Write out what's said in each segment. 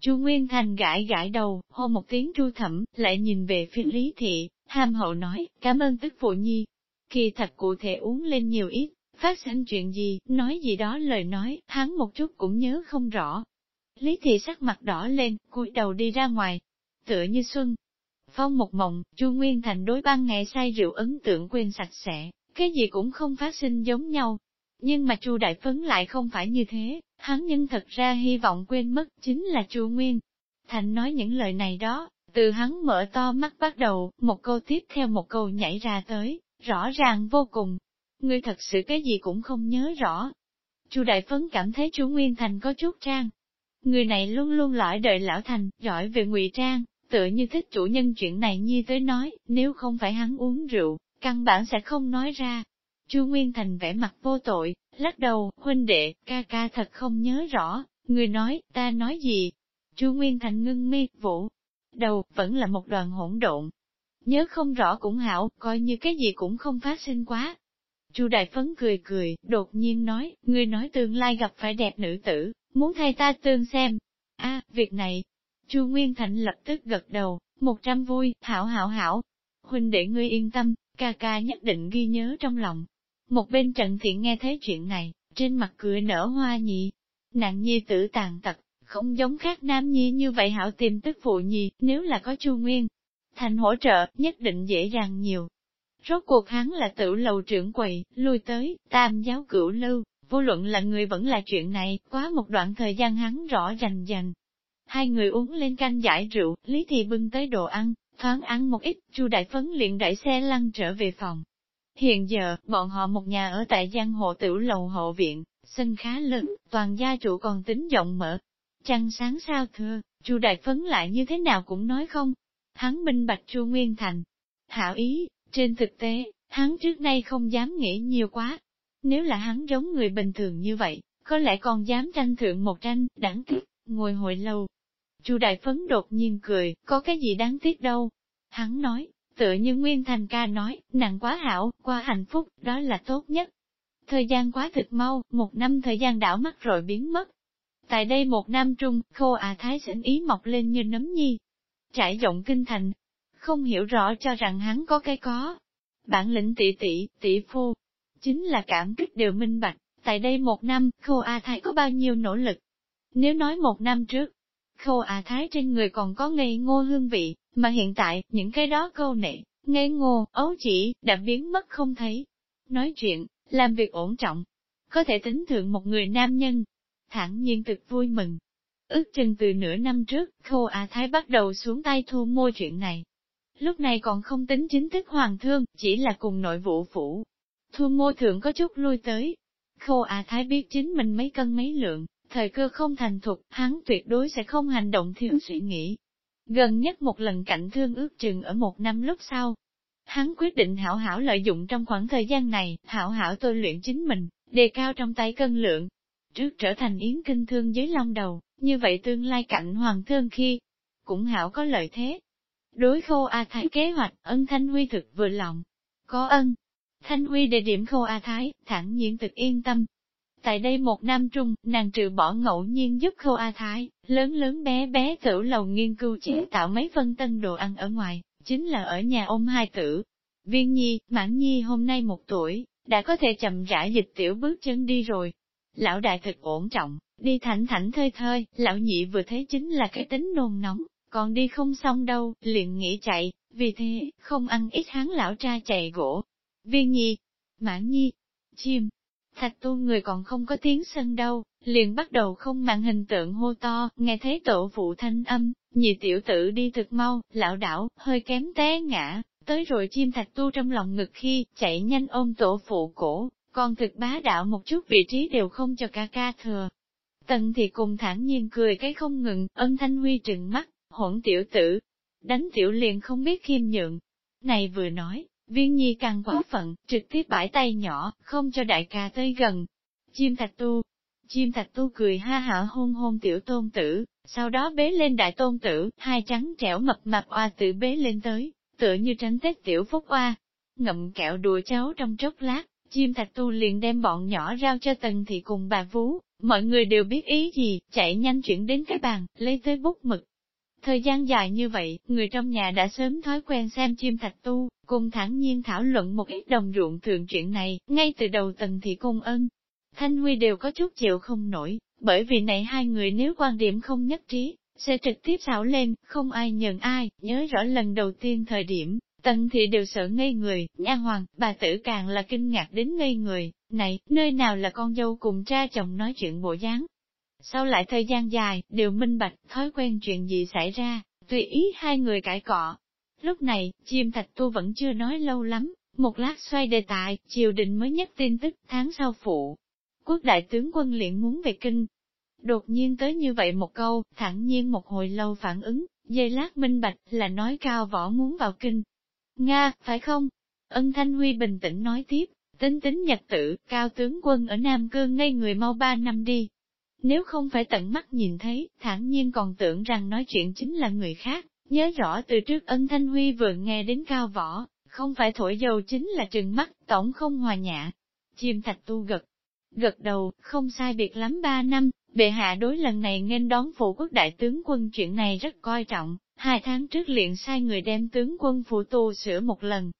Chu Nguyên Thành gãi gãi đầu, hô một tiếng chu thẩm, lại nhìn về phía Lý Thị, ham hậu nói, cảm ơn tức phụ nhi. Kỳ thật cụ thể uống lên nhiều ít, phát sinh chuyện gì, nói gì đó lời nói, hắn một chút cũng nhớ không rõ. Lý Thị sắc mặt đỏ lên, cúi đầu đi ra ngoài, tựa như xuân. Phong một mộng, Chu Nguyên Thành đối ban ngày say rượu ấn tượng quên sạch sẽ, cái gì cũng không phát sinh giống nhau. Nhưng mà Chu Đại Phấn lại không phải như thế, hắn nhưng thật ra hy vọng quên mất chính là Chu Nguyên. Thành nói những lời này đó, từ hắn mở to mắt bắt đầu, một câu tiếp theo một câu nhảy ra tới, rõ ràng vô cùng. Ngươi thật sự cái gì cũng không nhớ rõ. Chu Đại Phấn cảm thấy Chu Nguyên Thành có chút trang. Người này luôn luôn lõi đợi lão thành, giỏi về ngụy trang, tựa như thích chủ nhân chuyện này như tới nói, nếu không phải hắn uống rượu, căn bản sẽ không nói ra. Chu Nguyên Thành vẻ mặt vô tội, lắc đầu, huynh đệ, ca ca thật không nhớ rõ, người nói, ta nói gì? Chu Nguyên Thành ngưng mi, vũ, đầu, vẫn là một đoàn hỗn độn. Nhớ không rõ cũng hảo, coi như cái gì cũng không phát sinh quá. Chu Đại Phấn cười cười, đột nhiên nói, người nói tương lai gặp phải đẹp nữ tử, muốn thay ta tương xem. a việc này. Chu Nguyên Thành lập tức gật đầu, một trăm vui, hảo hảo hảo. Huynh để ngươi yên tâm, ca ca nhất định ghi nhớ trong lòng. Một bên Trần Thiện nghe thấy chuyện này, trên mặt cười nở hoa nhị. Nạn nhi tử tàn tật, không giống khác nam nhi như vậy hảo tìm tức phụ nhi, nếu là có chu nguyên. Thành hỗ trợ, nhất định dễ dàng nhiều. Rốt cuộc hắn là tử lầu trưởng quầy, lui tới, tam giáo cửu lưu, vô luận là người vẫn là chuyện này, quá một đoạn thời gian hắn rõ rành rành. Hai người uống lên canh giải rượu, Lý Thị bưng tới đồ ăn, thoáng ăn một ít, Chu Đại Phấn liền đẩy xe lăn trở về phòng. Hiện giờ, bọn họ một nhà ở tại giang hộ tiểu lầu hộ viện, sân khá lớn, toàn gia chủ còn tính rộng mở. Trăng sáng sao thưa, Chu Đại Phấn lại như thế nào cũng nói không. Hắn minh bạch Chu Nguyên Thành. Hảo ý, trên thực tế, hắn trước nay không dám nghĩ nhiều quá. Nếu là hắn giống người bình thường như vậy, có lẽ còn dám tranh thượng một tranh, đáng tiếc, ngồi hồi lâu. Chu Đại Phấn đột nhiên cười, có cái gì đáng tiếc đâu. Hắn nói, Tựa như Nguyên Thành ca nói, nặng quá hảo, qua hạnh phúc, đó là tốt nhất. Thời gian quá thực mau, một năm thời gian đảo mắt rồi biến mất. Tại đây một năm trung, khô à thái sinh ý mọc lên như nấm nhi. Trải rộng kinh thành, không hiểu rõ cho rằng hắn có cái có. Bản lĩnh tỷ tỷ, tỷ phu, chính là cảm kích đều minh bạch, tại đây một năm, khô a thái có bao nhiêu nỗ lực. Nếu nói một năm trước, khô à thái trên người còn có ngây ngô hương vị, mà hiện tại, những cái đó câu nệ, ngây ngô, ấu chỉ, đã biến mất không thấy. Nói chuyện, làm việc ổn trọng, có thể tính thượng một người nam nhân, thẳng nhiên thực vui mừng. Ước chừng từ nửa năm trước, Khô A Thái bắt đầu xuống tay thu mua chuyện này. Lúc này còn không tính chính thức hoàng thương, chỉ là cùng nội vụ phủ. Thu mua thượng có chút lui tới. Khô A Thái biết chính mình mấy cân mấy lượng, thời cơ không thành thục, hắn tuyệt đối sẽ không hành động thiếu suy nghĩ, Gần nhất một lần cảnh thương ước chừng ở một năm lúc sau. Hắn quyết định hảo hảo lợi dụng trong khoảng thời gian này, hảo hảo tôi luyện chính mình, đề cao trong tay cân lượng. Trước trở thành yến kinh thương dưới long đầu, như vậy tương lai cạnh hoàng thương khi, cũng hảo có lợi thế. Đối khô A Thái kế hoạch, ân Thanh Huy thực vừa lòng. Có ân. Thanh Huy đề điểm khô A Thái, thẳng nhiên thực yên tâm, Tại đây một năm trung, nàng trừ bỏ ngẫu nhiên giúp khâu A Thái, lớn lớn bé bé tử lầu nghiên cứu chế tạo mấy phân tân đồ ăn ở ngoài, chính là ở nhà ôm hai tử. Viên Nhi, Mãn Nhi hôm nay một tuổi, đã có thể chậm rãi dịch tiểu bước chân đi rồi. Lão đại thực ổn trọng, đi thảnh thảnh thơi thơi, lão nhị vừa thấy chính là cái tính nôn nóng, còn đi không xong đâu, liền nghĩ chạy, vì thế, không ăn ít hắn lão cha chạy gỗ. Viên Nhi, Mãn Nhi, chim, Thạch tu người còn không có tiếng sân đâu, liền bắt đầu không màn hình tượng hô to, nghe thấy tổ phụ thanh âm, nhị tiểu tử đi thực mau, lão đảo, hơi kém té ngã, tới rồi chim thạch tu trong lòng ngực khi, chạy nhanh ôm tổ phụ cổ, còn thực bá đạo một chút vị trí đều không cho ca ca thừa. Tần thì cùng thản nhiên cười cái không ngừng, ân thanh huy trừng mắt, hỗn tiểu tử, đánh tiểu liền không biết khiêm nhượng. Này vừa nói, Viên nhi càng quá phận, trực tiếp bãi tay nhỏ, không cho đại ca tới gần. Chim thạch tu, chim thạch tu cười ha hả hôn hôn tiểu tôn tử, sau đó bế lên đại tôn tử, hai trắng trẻo mập mạp oa tự bế lên tới, tựa như tránh tết tiểu phúc oa. Ngậm kẹo đùa cháu trong chốc lát, chim thạch tu liền đem bọn nhỏ rao cho tần thị cùng bà vú, Mọi người đều biết ý gì, chạy nhanh chuyển đến cái bàn, lấy tới bút mực. Thời gian dài như vậy, người trong nhà đã sớm thói quen xem chim thạch tu, cùng thẳng nhiên thảo luận một ít đồng ruộng thượng chuyện này, ngay từ đầu tầng thị cung ân. Thanh Huy đều có chút chịu không nổi, bởi vì này hai người nếu quan điểm không nhất trí, sẽ trực tiếp xảo lên, không ai nhận ai, nhớ rõ lần đầu tiên thời điểm, tần thị đều sợ ngây người, nha hoàng, bà tử càng là kinh ngạc đến ngây người, này, nơi nào là con dâu cùng cha chồng nói chuyện bộ dáng. Sau lại thời gian dài, đều minh bạch, thói quen chuyện gì xảy ra, tùy ý hai người cãi cọ. Lúc này, chim thạch tu vẫn chưa nói lâu lắm, một lát xoay đề tài, triều đình mới nhất tin tức tháng sau phụ. Quốc đại tướng quân liền muốn về kinh, Đột nhiên tới như vậy một câu, thẳng nhiên một hồi lâu phản ứng, dây lát minh bạch là nói cao võ muốn vào kinh. Nga, phải không? Ân Thanh Huy bình tĩnh nói tiếp, tính tính nhật tử, cao tướng quân ở Nam Cương ngây người mau ba năm đi. Nếu không phải tận mắt nhìn thấy, thản nhiên còn tưởng rằng nói chuyện chính là người khác, nhớ rõ từ trước ân Thanh Huy vừa nghe đến cao võ, không phải thổi dầu chính là trừng mắt, tổng không hòa nhã. Chim thạch tu gật, gật đầu, không sai biệt lắm ba năm, Bệ hạ đối lần này nghênh đón phụ quốc đại tướng quân chuyện này rất coi trọng, hai tháng trước liền sai người đem tướng quân phụ tu sửa một lần.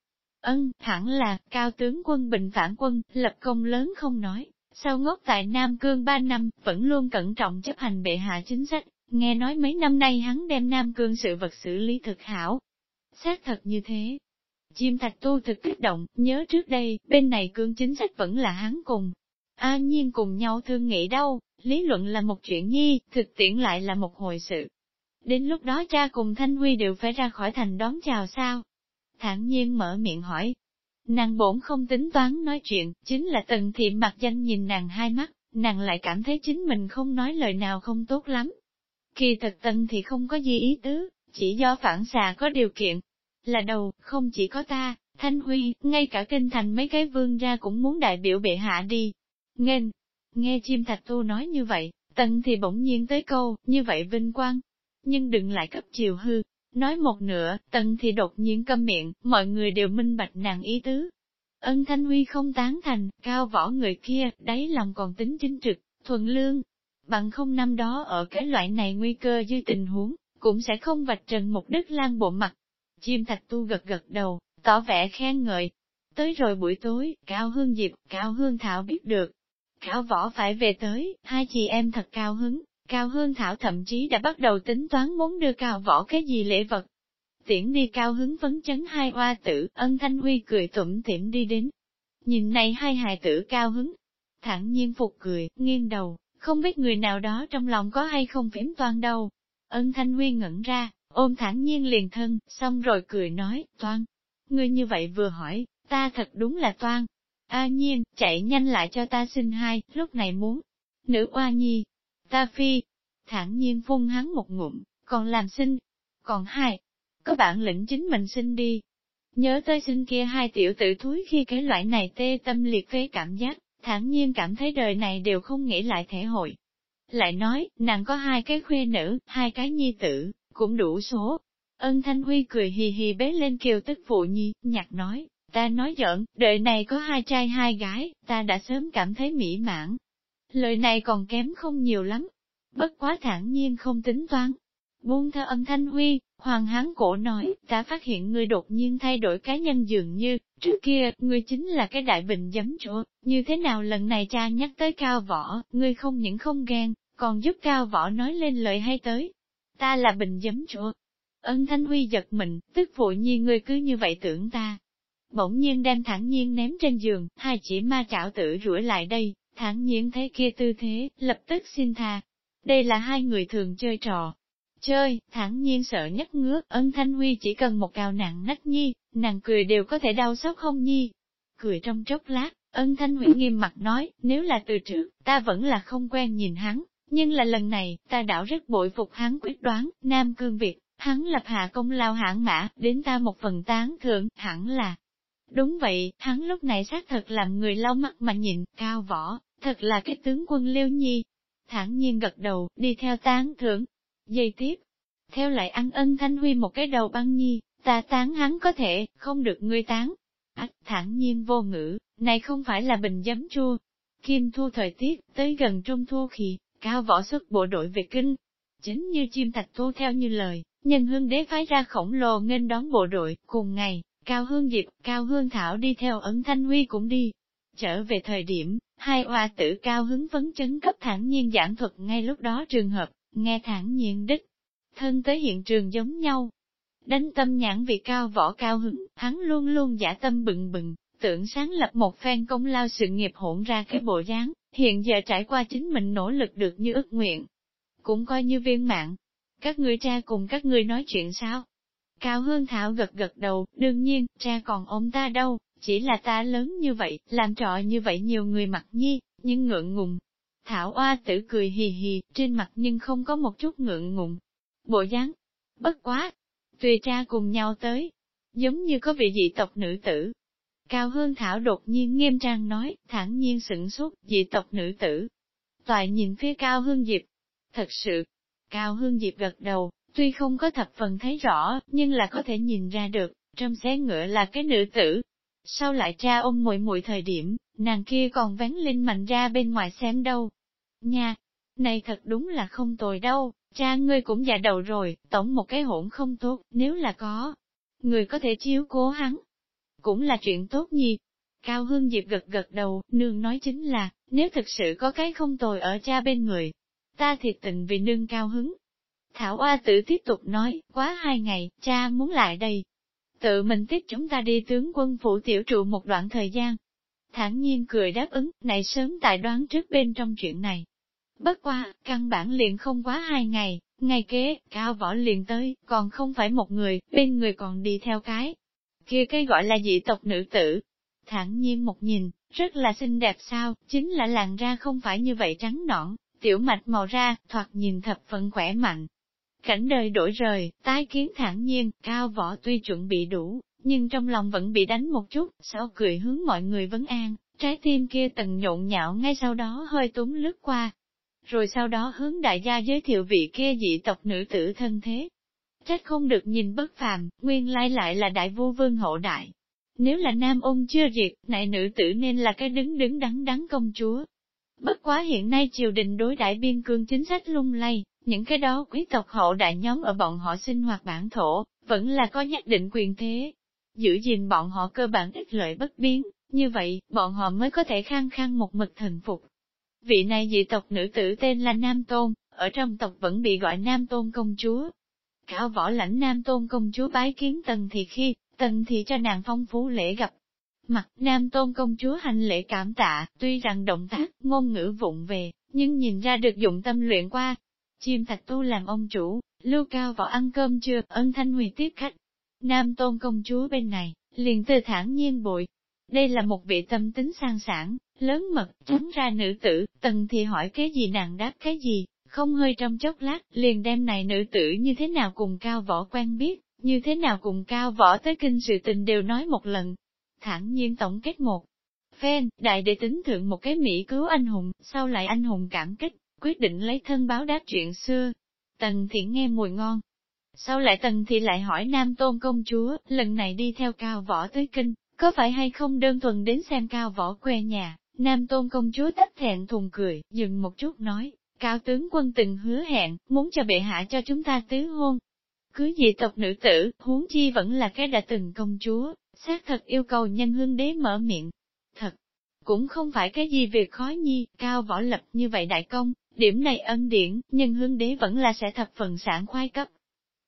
Ân, thẳng là, cao tướng quân bình phản quân, lập công lớn không nói, sau ngốc tại Nam Cương ba năm, vẫn luôn cẩn trọng chấp hành bệ hạ chính sách, nghe nói mấy năm nay hắn đem Nam Cương sự vật xử lý thực hảo. Xác thật như thế. Chim thạch tu thực kích động, nhớ trước đây, bên này cương chính sách vẫn là hắn cùng. An nhiên cùng nhau thương nghị đâu, lý luận là một chuyện nhi, thực tiễn lại là một hồi sự. Đến lúc đó cha cùng Thanh Huy đều phải ra khỏi thành đón chào sao? Thản nhiên mở miệng hỏi. Nàng bổn không tính toán nói chuyện, chính là tần thiệm mặt danh nhìn nàng hai mắt, nàng lại cảm thấy chính mình không nói lời nào không tốt lắm. Kỳ thật tần thì không có gì ý tứ, chỉ do phản xạ có điều kiện. Là đầu, không chỉ có ta, Thanh Huy, ngay cả kinh thành mấy cái vương ra cũng muốn đại biểu bệ hạ đi. Nghênh, Nghe chim thạch tu nói như vậy, tần thì bỗng nhiên tới câu, như vậy vinh quang. Nhưng đừng lại cấp chiều hư. Nói một nửa, tần thì đột nhiên câm miệng, mọi người đều minh bạch nàng ý tứ. Ân Thanh Huy không tán thành, cao võ người kia, đáy lòng còn tính chính trực, thuần lương. Bằng không năm đó ở cái loại này nguy cơ dư tình huống, cũng sẽ không vạch trần một đức lan bộ mặt. Chim thạch tu gật gật đầu, tỏ vẻ khen ngợi. Tới rồi buổi tối, Cao Hương Diệp, Cao Hương Thảo biết được, cao võ phải về tới, hai chị em thật cao hứng, Cao Hương Thảo thậm chí đã bắt đầu tính toán muốn đưa Cao võ cái gì lễ vật. Tiễn đi cao hứng vấn chấn hai hoa tử, ân thanh huy cười tủm tỉm đi đến. Nhìn này hai hài tử cao hứng, thẳng nhiên phục cười, nghiêng đầu, không biết người nào đó trong lòng có hay không phím toan đâu. Ân thanh huy ngẩn ra, ôm thẳng nhiên liền thân, xong rồi cười nói, toan. Ngươi như vậy vừa hỏi, ta thật đúng là toan, A nhiên, chạy nhanh lại cho ta sinh hai, lúc này muốn. Nữ oa nhi, ta phi, thản nhiên phun hắn một ngụm, còn làm sinh, còn hai, có bản lĩnh chính mình sinh đi. Nhớ tới sinh kia hai tiểu tử thúi khi cái loại này tê tâm liệt phế cảm giác, thản nhiên cảm thấy đời này đều không nghĩ lại thể hội. Lại nói, nàng có hai cái khuê nữ, hai cái nhi tử, cũng đủ số. Ân Thanh Huy cười hì hì bế lên kiều tức phụ nhi, nhạc nói, Ta nói giỡn, đời này có hai trai hai gái, ta đã sớm cảm thấy mỹ mãn. Lời này còn kém không nhiều lắm. Bất quá thản nhiên không tính toán. Buông theo âm thanh huy, hoàng hán cổ nói, ta phát hiện ngươi đột nhiên thay đổi cá nhân dường như, trước kia, ngươi chính là cái đại bình giấm chỗ, như thế nào lần này cha nhắc tới cao võ, ngươi không những không ghen, còn giúp cao võ nói lên lời hay tới. Ta là bình giấm chỗ. Ân Thanh Huy giật mình, tức phụ nhi ngươi cứ như vậy tưởng ta, bỗng nhiên đem thẳng nhiên ném trên giường, hai chỉ ma chảo tử rủi lại đây, thẳng nhiên thấy kia tư thế, lập tức xin tha. Đây là hai người thường chơi trò. Chơi, thẳng nhiên sợ nhất ngứa, ân thanh huy chỉ cần một cào nặng nách nhi, nàng cười đều có thể đau xót không nhi. Cười trong chốc lát, ân thanh huy nghiêm mặt nói, nếu là từ trước, ta vẫn là không quen nhìn hắn, nhưng là lần này, ta đảo rất bội phục hắn quyết đoán, Nam Cương Việt, hắn lập hạ công lao hãng mã, đến ta một phần tán thưởng, hẳn là, Đúng vậy, hắn lúc này xác thật làm người lau mắt mà nhìn, cao võ, thật là cái tướng quân liêu nhi. Thẳng nhiên gật đầu, đi theo tán thưởng. Giây tiếp, theo lại ăn ân thanh huy một cái đầu băng nhi, ta tán hắn có thể, không được ngươi tán. Ách thẳng nhiên vô ngữ, này không phải là bình giấm chua. Kim thu thời tiết, tới gần trung thu khi, cao võ xuất bộ đội về kinh. Chính như chim thạch thu theo như lời, nhân hương đế phái ra khổng lồ nghênh đón bộ đội, cùng ngày, Cao Hương Diệp, Cao Hương Thảo đi theo ấn Thanh Huy cũng đi. Trở về thời điểm, hai oa tử cao hứng vấn chấn cấp thẳng nhiên giảng thuật ngay lúc đó trường hợp, nghe thẳng nhiên đích. Thân tới hiện trường giống nhau. Đánh tâm nhãn vì cao võ cao hứng, hắn luôn luôn giả tâm bừng bừng, tưởng sáng lập một phen công lao sự nghiệp hỗn ra cái bộ dáng, hiện giờ trải qua chính mình nỗ lực được như ước nguyện. Cũng coi như viên mạng. Các người cha cùng các người nói chuyện sao? Cao Hương Thảo gật gật đầu, đương nhiên, cha còn ôm ta đâu, chỉ là ta lớn như vậy, làm trò như vậy nhiều người mặc nhi, nhưng ngượng ngùng. Thảo oa tử cười hì hì, trên mặt nhưng không có một chút ngượng ngùng. Bộ dáng, bất quá, tùy cha cùng nhau tới, giống như có vị dị tộc nữ tử. Cao Hương Thảo đột nhiên nghiêm trang nói, thản nhiên sửng sốt, dị tộc nữ tử. Toại nhìn phía Cao Hương Diệp. Thật sự, Cao Hương Diệp gật đầu, tuy không có thập phần thấy rõ, nhưng là có thể nhìn ra được, trong xé ngựa là cái nữ tử. Sau lại cha ôm muội muội thời điểm, nàng kia còn vén linh mạnh ra bên ngoài xem đâu. Nha, này thật đúng là không tồi đâu, cha ngươi cũng già đầu rồi, tổng một cái hỗn không tốt, nếu là có. Người có thể chiếu cố hắn, cũng là chuyện tốt nhi. Cao Hương Diệp gật gật đầu, nương nói chính là, nếu thực sự có cái không tồi ở cha bên người, ta thiệt tình vì nương cao hứng. Thảo Oa tử tiếp tục nói, quá hai ngày, cha muốn lại đây. Tự mình tiếp chúng ta đi tướng quân phủ tiểu trụ một đoạn thời gian. Thản nhiên cười đáp ứng, này sớm tại đoán trước bên trong chuyện này. Bất qua, căn bản liền không quá hai ngày, ngày kế, cao võ liền tới, còn không phải một người, bên người còn đi theo cái. Kia cái gọi là dị tộc nữ tử. Thản nhiên một nhìn, rất là xinh đẹp sao, chính là làn ra không phải như vậy trắng nõn, tiểu mạch màu ra, thoạt nhìn thập phần khỏe mạnh. Cảnh đời đổi rời, tái kiến thản nhiên, cao võ tuy chuẩn bị đủ, nhưng trong lòng vẫn bị đánh một chút, sau cười hướng mọi người vấn an, trái tim kia tầng nhộn nhạo ngay sau đó hơi túng lướt qua. Rồi sau đó hướng đại gia giới thiệu vị kia dị tộc nữ tử thân thế. Trách không được nhìn bất phàm, nguyên lai lại là đại vua vương hậu đại. Nếu là nam ôn chưa diệt, này nữ tử nên là cái đứng đứng đắn đắn công chúa, Bất quá hiện nay triều đình đối đại biên cương chính sách lung lay, những cái đó quý tộc hậu đại nhóm ở bọn họ sinh hoạt bản thổ, vẫn là có nhất định quyền thế. Giữ gìn bọn họ cơ bản ích lợi bất biến, như vậy, bọn họ mới có thể khang khang một mực thần phục. Vị này dị tộc nữ tử tên là Nam Tôn, ở trong tộc vẫn bị gọi Nam Tôn công chúa. Cao võ lãnh Nam Tôn công chúa bái kiến tần thì khi, tần thì cho nàng phong phú lễ gặp Mặt nam tôn công chúa hành lễ cảm tạ, tuy rằng động tác, ngôn ngữ vụng về, nhưng nhìn ra được dụng tâm luyện qua. Chim thạch tu làm ông chủ, lưu cao vào ăn cơm trưa, ân thanh huy tiếp khách. Nam tôn công chúa bên này, liền từ thản nhiên bội. Đây là một vị tâm tính sang sản, lớn mật, tránh ra nữ tử, tần thì hỏi cái gì nàng đáp cái gì, không hơi trong chốc lát, liền đem này nữ tử như thế nào cùng cao võ quen biết, như thế nào cùng cao võ tới kinh sự tình đều nói một lần, thẳng nhiên tổng kết một. Phen, đại đệ tính thượng một cái Mỹ cứu anh hùng, sau lại anh hùng cảm kích, quyết định lấy thân báo đáp chuyện xưa. Tần thị nghe mùi ngon. Sau lại tần thị lại hỏi nam tôn công chúa, lần này đi theo cao võ tới kinh, có phải hay không đơn thuần đến xem cao võ quê nhà, nam tôn công chúa tách thẹn thùng cười, dừng một chút nói, cao tướng quân từng hứa hẹn, muốn cho bệ hạ cho chúng ta tứ hôn. Cưới dị tộc nữ tử, huống chi vẫn là cái đã từng công chúa, xác thật yêu cầu nhân hương đế mở miệng. Thật, cũng không phải cái gì việc khó nhi, cao võ lập như vậy đại công, điểm này ân điển, nhân hương đế vẫn là sẽ thập phần sản khoai cấp.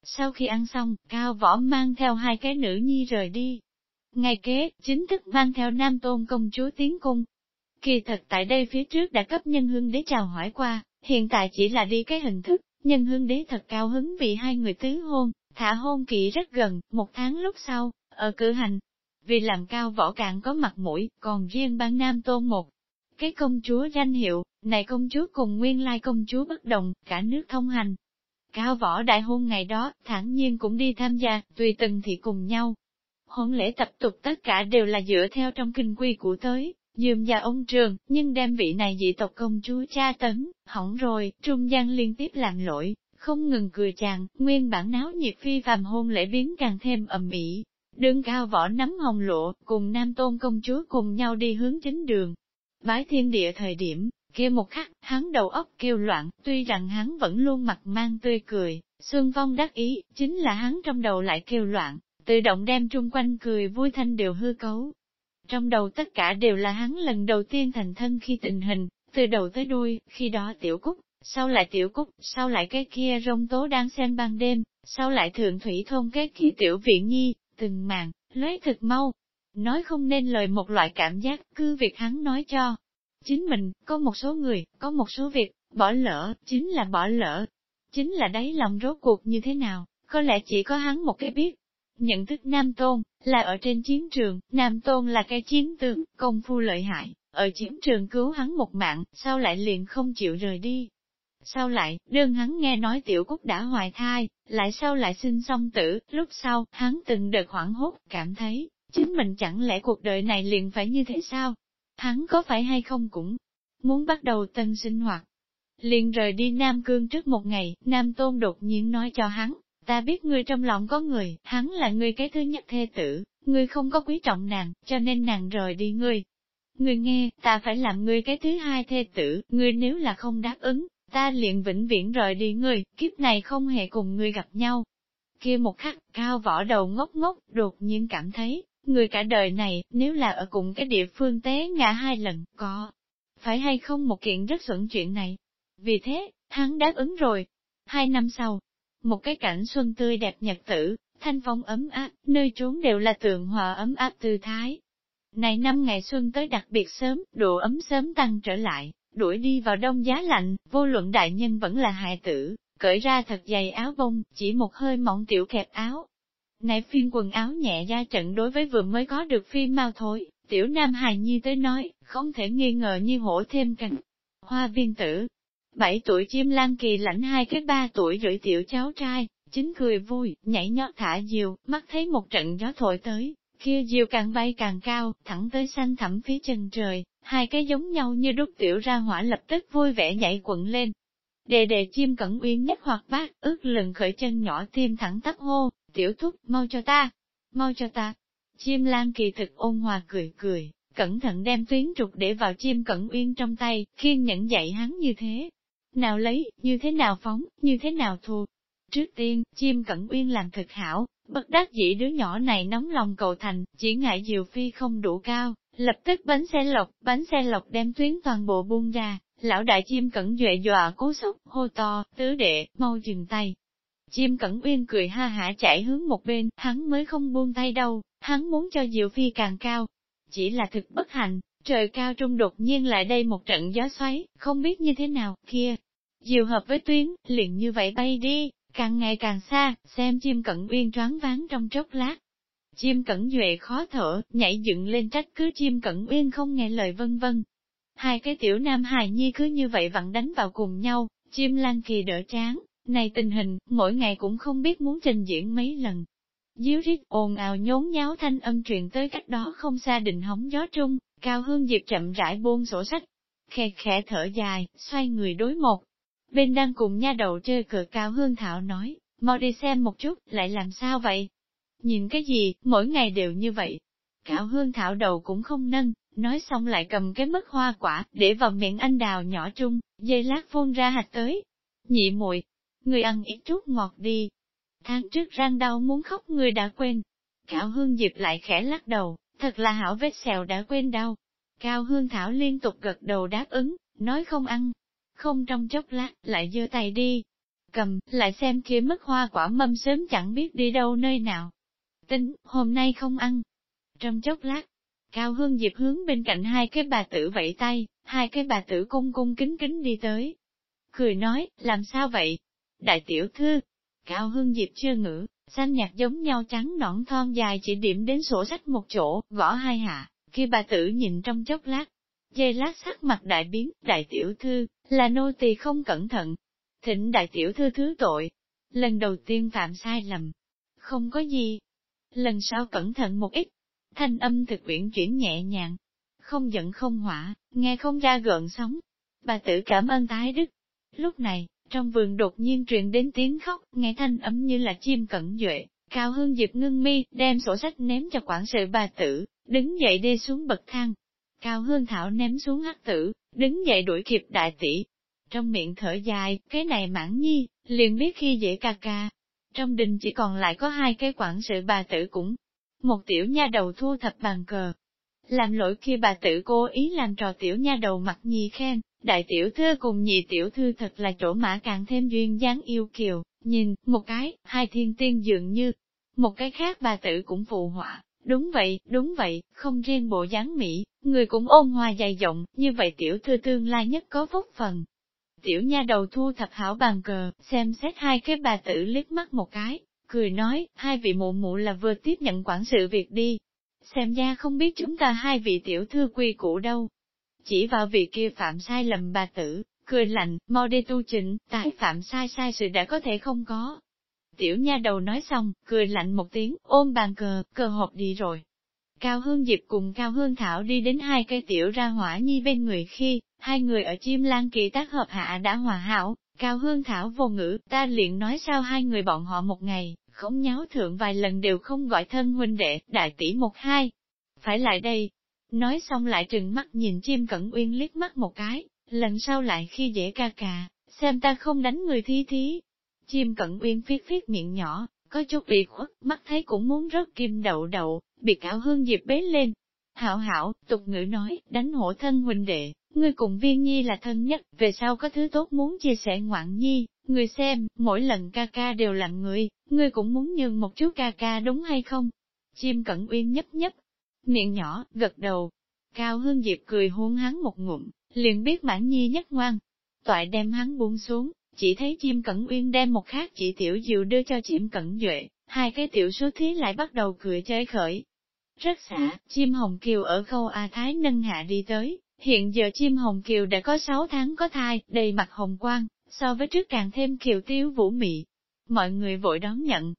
Sau khi ăn xong, cao võ mang theo hai cái nữ nhi rời đi. Ngày kế, chính thức mang theo nam tôn công chúa tiến cung. Kỳ thật tại đây phía trước đã cấp nhân hương đế chào hỏi qua, hiện tại chỉ là đi cái hình thức, nhân hương đế thật cao hứng vì hai người tứ hôn, thả hôn kỳ rất gần, một tháng lúc sau, ở cử hành. Vì làm cao võ cạn có mặt mũi, còn riêng ban nam tôn một. Cái công chúa danh hiệu, này công chúa cùng nguyên lai công chúa bất đồng, cả nước thông hành. Cao võ đại hôn ngày đó, thản nhiên cũng đi tham gia, tùy từng thì cùng nhau. Hôn lễ tập tục tất cả đều là dựa theo trong kinh quy của tới, dườm già ông trường, nhưng đem vị này dị tộc công chúa cha tấn, hỏng rồi, trung gian liên tiếp làm lỗi, không ngừng cười chàng, nguyên bản náo nhiệt phi phàm hôn lễ biến càng thêm ầm ĩ. Đường cao võ nắm hồng lụa cùng nam tôn công chúa cùng nhau đi hướng chính đường. Bái thiên địa thời điểm, kia một khắc, hắn đầu óc kêu loạn, tuy rằng hắn vẫn luôn mặt mang tươi cười, Xuân Phong đắc ý, chính là hắn trong đầu lại kêu loạn, tự động đem trung quanh cười vui thanh đều hư cấu. Trong đầu tất cả đều là hắn lần đầu tiên thành thân khi tình hình, từ đầu tới đuôi, khi đó tiểu cúc, sau lại tiểu cúc, sau lại cái kia rông tố đang xem ban đêm, sau lại thượng thủy thôn cái kia tiểu viện nhi, từng màn, lấy thực mau. Nói không nên lời một loại cảm giác, cứ việc hắn nói cho. Chính mình, có một số người, có một số việc, bỏ lỡ, chính là bỏ lỡ. Chính là đáy lòng rốt cuộc như thế nào, có lẽ chỉ có hắn một cái biết. Nhận thức Nam Tôn, là ở trên chiến trường, Nam Tôn là cái chiến tướng, công phu lợi hại, ở chiến trường cứu hắn một mạng, sao lại liền không chịu rời đi. Sau lại, đương hắn nghe nói tiểu cúc đã hoài thai, lại sau lại sinh song tử, lúc sau, hắn từng đợt hoảng hốt, cảm thấy, chính mình chẳng lẽ cuộc đời này liền phải như thế sao? Hắn có phải hay không cũng muốn bắt đầu tân sinh hoạt. Liền rời đi Nam Cương trước một ngày, Nam Tôn đột nhiên nói cho hắn, ta biết ngươi trong lòng có người, hắn là người cái thứ nhất thê tử, ngươi không có quý trọng nàng, cho nên nàng rời đi ngươi. Ngươi nghe, ta phải làm ngươi cái thứ hai thê tử, ngươi nếu là không đáp ứng, ta liền vĩnh viễn rời đi ngươi, kiếp này không hề cùng ngươi gặp nhau. Kia một khắc, cao võ đầu ngốc ngốc, đột nhiên cảm thấy, người cả đời này, nếu là ở cùng cái địa phương té ngã hai lần, có, phải hay không một kiện rất xuẩn chuyện này. Vì thế, hắn đáp ứng rồi. Hai năm sau, một cái cảnh xuân tươi đẹp nhật tử, thanh phong ấm áp, nơi trốn đều là tượng hòa ấm áp tư thái. Này năm ngày xuân tới đặc biệt sớm, độ ấm sớm tăng trở lại, đuổi đi vào đông giá lạnh, vô luận đại nhân vẫn là hài tử, cởi ra thật dày áo bông, chỉ một hơi mỏng tiểu kẹp áo. Này phiên quần áo nhẹ da trận đối với vừa mới có được phi mau thôi, tiểu nam hài nhi tới nói, không thể nghi ngờ như hổ thêm cành. Hoa viên tử, bảy tuổi chim lan kỳ lãnh hai cái ba tuổi rưỡi tiểu cháu trai, chính cười vui, nhảy nhót thả diều, mắt thấy một trận gió thổi tới, kia diều càng bay càng cao, thẳng tới xanh thẳm phía chân trời, hai cái giống nhau như đúc tiểu ra hỏa lập tức vui vẻ nhảy quận lên. Đề đề chim cẩn uyên nhất hoặc bác, ước lừng khởi chân nhỏ tim thẳng tắp hô, tiểu thúc, mau cho ta, mau cho ta. Chim lan kỳ thực ôn hòa cười cười, cẩn thận đem tuyến trục để vào chim cẩn uyên trong tay, khiên nhẫn dạy hắn như thế. Nào lấy, như thế nào phóng, như thế nào thu Trước tiên, chim cẩn uyên làm thực hảo, bất đắc dĩ đứa nhỏ này nóng lòng cầu thành, chỉ ngại diều phi không đủ cao, Lập tức bánh xe lộc, bánh xe lộc đem tuyến toàn bộ buông ra, lão đại chim cẩn duệ dọa cố sốc, hô to, tứ đệ, mau dừng tay. Chim cẩn uyên cười ha hả chạy hướng một bên, hắn mới không buông tay đâu, hắn muốn cho diệu phi càng cao. Chỉ là thực bất hạnh, trời cao trung đột nhiên lại đây một trận gió xoáy, không biết như thế nào, kia. diệu hợp với tuyến, liền như vậy bay đi, càng ngày càng xa, xem chim cẩn uyên choáng váng trong chốc lát, Chim cẩn duệ khó thở, nhảy dựng lên trách cứ chim cẩn uyên không nghe lời vân vân. Hai cái tiểu nam hài nhi cứ như vậy vặn đánh vào cùng nhau, chim lan kỳ đỡ chán, này tình hình, mỗi ngày cũng không biết muốn trình diễn mấy lần. Díu rít ồn ào nhốn nháo thanh âm truyền tới cách đó không xa định hóng gió trung, cao hương diệp chậm rãi buông sổ sách, khe khẽ thở dài, xoay người đối một. Bên đang cùng nha đầu chơi cờ cao hương thảo nói, mau đi xem một chút, lại làm sao vậy? Nhìn cái gì, mỗi ngày đều như vậy. cao hương thảo đầu cũng không nâng, nói xong lại cầm cái mất hoa quả, để vào miệng anh đào nhỏ trung, dây lát phun ra hạt tới. Nhị muội người ăn ít chút ngọt đi. Tháng trước răng đau muốn khóc người đã quên. cao hương dịp lại khẽ lắc đầu, thật là hảo vết sẹo đã quên đau. Cao hương thảo liên tục gật đầu đáp ứng, nói không ăn. Không trong chốc lát, lại giơ tay đi. Cầm, lại xem kia mất hoa quả mâm sớm chẳng biết đi đâu nơi nào tính, hôm nay không ăn. Trong chốc lát, Cao Hương Diệp hướng bên cạnh hai cái bà tử vẫy tay, hai cái bà tử cung cung kính kính đi tới. Cười nói, làm sao vậy? Đại tiểu thư, Cao Hương Diệp chưa ngữ, xanh nhạt giống nhau trắng nõn thon dài chỉ điểm đến sổ sách một chỗ, gõ hai hạ, khi bà tử nhìn trong chốc lát. Dây lát sắc mặt đại biến, đại tiểu thư, là nô tỳ không cẩn thận. Thịnh đại tiểu thư thứ tội. Lần đầu tiên phạm sai lầm. Không có gì, lần sau cẩn thận một ít. Thanh âm thực uyển chuyển nhẹ nhàng, không giận không hỏa, nghe không ra gợn sóng. Bà tử cảm ơn tái đức. Lúc này, trong vườn đột nhiên truyền đến tiếng khóc, nghe thanh âm như là chim cẩn duệ. Cao Hương Diệp ngưng mi, đem sổ sách ném cho quản sự bà tử, đứng dậy đi xuống bậc thang. Cao Hương Thảo ném xuống hắc tử, đứng dậy đuổi kịp đại tỷ. Trong miệng thở dài, cái này mãn nhi, liền biết khi dễ ca ca. Trong đình chỉ còn lại có hai cái quản sự bà tử cũng. Một tiểu nha đầu thu thập bàn cờ. Làm lỗi khi bà tử cố ý làm trò tiểu nha đầu mặt nhì khen, đại tiểu thư cùng nhị tiểu thư thật là chỗ mã càng thêm duyên dáng yêu kiều, nhìn, một cái, hai thiên tiên dường như, một cái khác bà tử cũng phụ họa, đúng vậy, đúng vậy, không riêng bộ dáng Mỹ, người cũng ôn hòa dày rộng, như vậy tiểu thư tương lai nhất có phúc phần. Tiểu nha đầu thu thập hảo bàn cờ, xem xét hai cái bà tử liếc mắt một cái, cười nói, hai vị mụ mụ là vừa tiếp nhận quản sự việc đi. Xem ra không biết chúng ta hai vị tiểu thư quy củ đâu. Chỉ vào vị kia phạm sai lầm bà tử, cười lạnh, mau đi tu chỉnh, tại phạm sai sai sự đã có thể không có. Tiểu nha đầu nói xong, cười lạnh một tiếng, ôm bàn cờ, cờ hộp đi rồi. Cao Hương Diệp cùng Cao Hương Thảo đi đến hai cây tiểu ra hỏa nhi bên người khi, hai người ở chim lan kỳ tác hợp hạ đã hòa hảo, Cao Hương Thảo vô ngữ, ta liền nói sao hai người bọn họ một ngày, khống nháo thượng vài lần đều không gọi thân huynh đệ, đại tỷ một hai. Phải lại đây. Nói xong lại trừng mắt nhìn chim cẩn uyên liếc mắt một cái, lần sau lại khi dễ ca ca, xem ta không đánh người thi thí. Chim cẩn uyên phiết phiết miệng nhỏ, có chút bị khuất, mắt thấy cũng muốn rớt kim đậu đậu, bị cảo hương diệp bế lên. Hảo hảo, tục ngữ nói, đánh hổ thân huynh đệ, ngươi cùng viên nhi là thân nhất, về sau có thứ tốt muốn chia sẻ ngoạn nhi, người xem, mỗi lần ca ca đều làm người, ngươi cũng muốn nhường một chút ca ca đúng hay không? Chim cẩn uyên nhấp nhấp, miệng nhỏ, gật đầu. Cao Hương Diệp cười hôn hắn một ngụm, liền biết mãn nhi nhất ngoan. Toại đem hắn buông xuống, chỉ thấy chim cẩn uyên đem một khác chỉ tiểu diệu đưa cho chim cẩn duệ, hai cái tiểu số thí lại bắt đầu cười chơi khởi. Rất xả, chim hồng kiều ở khâu A Thái nâng hạ đi tới, hiện giờ chim hồng kiều đã có 6 tháng có thai, đầy mặt hồng quang, so với trước càng thêm kiều tiêu vũ mị. Mọi người vội đón nhận.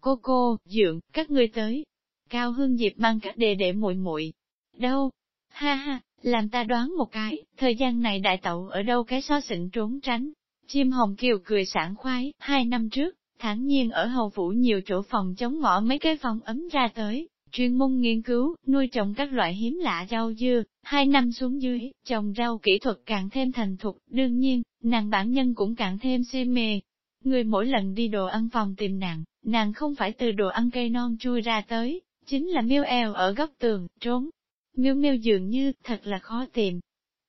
Cô cô, dượng, các ngươi tới. Cao Hương Diệp mang các đề để muội muội Đâu? Ha ha, làm ta đoán một cái, thời gian này đại tẩu ở đâu cái so xịn trốn tránh. Chim hồng kiều cười sảng khoái, hai năm trước, thản nhiên ở hầu phủ nhiều chỗ phòng chống ngõ mấy cái phòng ấm ra tới, chuyên môn nghiên cứu, nuôi trồng các loại hiếm lạ rau dưa, hai năm xuống dưới, trồng rau kỹ thuật càng thêm thành thục, đương nhiên, nàng bản nhân cũng càng thêm si mê. Người mỗi lần đi đồ ăn phòng tìm nàng, nàng không phải từ đồ ăn cây non chui ra tới, chính là miêu eo ở góc tường, trốn. Miêu miêu dường như, thật là khó tìm.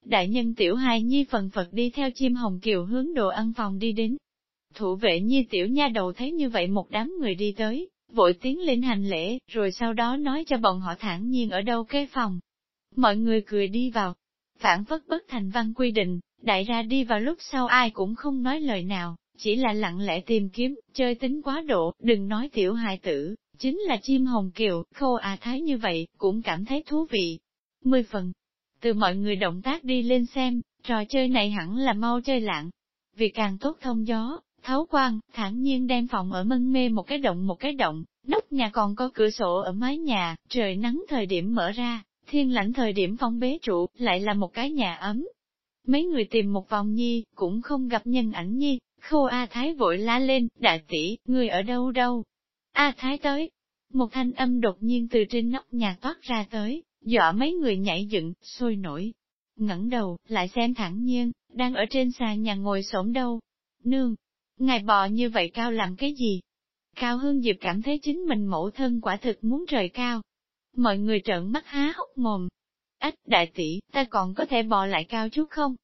Đại nhân tiểu hài nhi phần phật đi theo chim hồng kiều hướng đồ ăn phòng đi đến. Thủ vệ nhi tiểu nha đầu thấy như vậy một đám người đi tới, vội tiến lên hành lễ, rồi sau đó nói cho bọn họ thản nhiên ở đâu cái phòng. Mọi người cười đi vào, phản phất bất thành văn quy định, đại ra đi vào lúc sau ai cũng không nói lời nào, chỉ là lặng lẽ tìm kiếm, chơi tính quá độ, đừng nói tiểu hài tử, chính là chim hồng kiều, khô à thái như vậy, cũng cảm thấy thú vị. Mười phần, từ mọi người động tác đi lên xem, trò chơi này hẳn là mau chơi lạng. Vì càng tốt thông gió, thấu quang, thản nhiên đem phòng ở mân mê một cái động một cái động, nóc nhà còn có cửa sổ ở mái nhà, trời nắng thời điểm mở ra, thiên lãnh thời điểm phong bế trụ, lại là một cái nhà ấm. Mấy người tìm một vòng nhi, cũng không gặp nhân ảnh nhi, khô A Thái vội la lên, đại tỷ, người ở đâu đâu? A Thái tới. Một thanh âm đột nhiên từ trên nóc nhà toát ra tới, dọa mấy người nhảy dựng, sôi nổi. ngẩng đầu, lại xem thẳng nhiên, đang ở trên xà nhà ngồi xổm đâu. Nương, ngài bò như vậy cao làm cái gì? Cao Hương Diệp cảm thấy chính mình mẫu thân quả thực muốn trời cao. Mọi người trợn mắt há hốc mồm. Ách, đại tỷ, ta còn có thể bò lại cao chút không?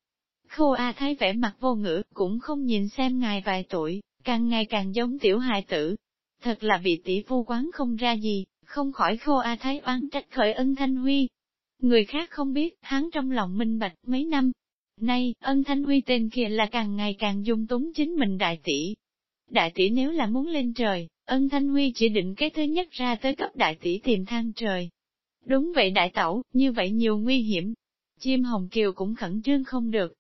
Khô A thấy vẻ mặt vô ngữ, cũng không nhìn xem ngài vài tuổi, càng ngày càng giống tiểu hài tử. Thật là bị tỷ phu quán không ra gì, không khỏi khô A Thái oán trách khởi ân Thanh Huy. Người khác không biết, hắn trong lòng minh bạch mấy năm. Nay, ân Thanh Huy tên kia là càng ngày càng dung túng chính mình đại tỷ. Đại tỷ nếu là muốn lên trời, ân Thanh Huy chỉ định cái thứ nhất ra tới cấp đại tỷ tìm thang trời. Đúng vậy đại tẩu, như vậy nhiều nguy hiểm. Chim Hồng Kiều cũng khẩn trương không được.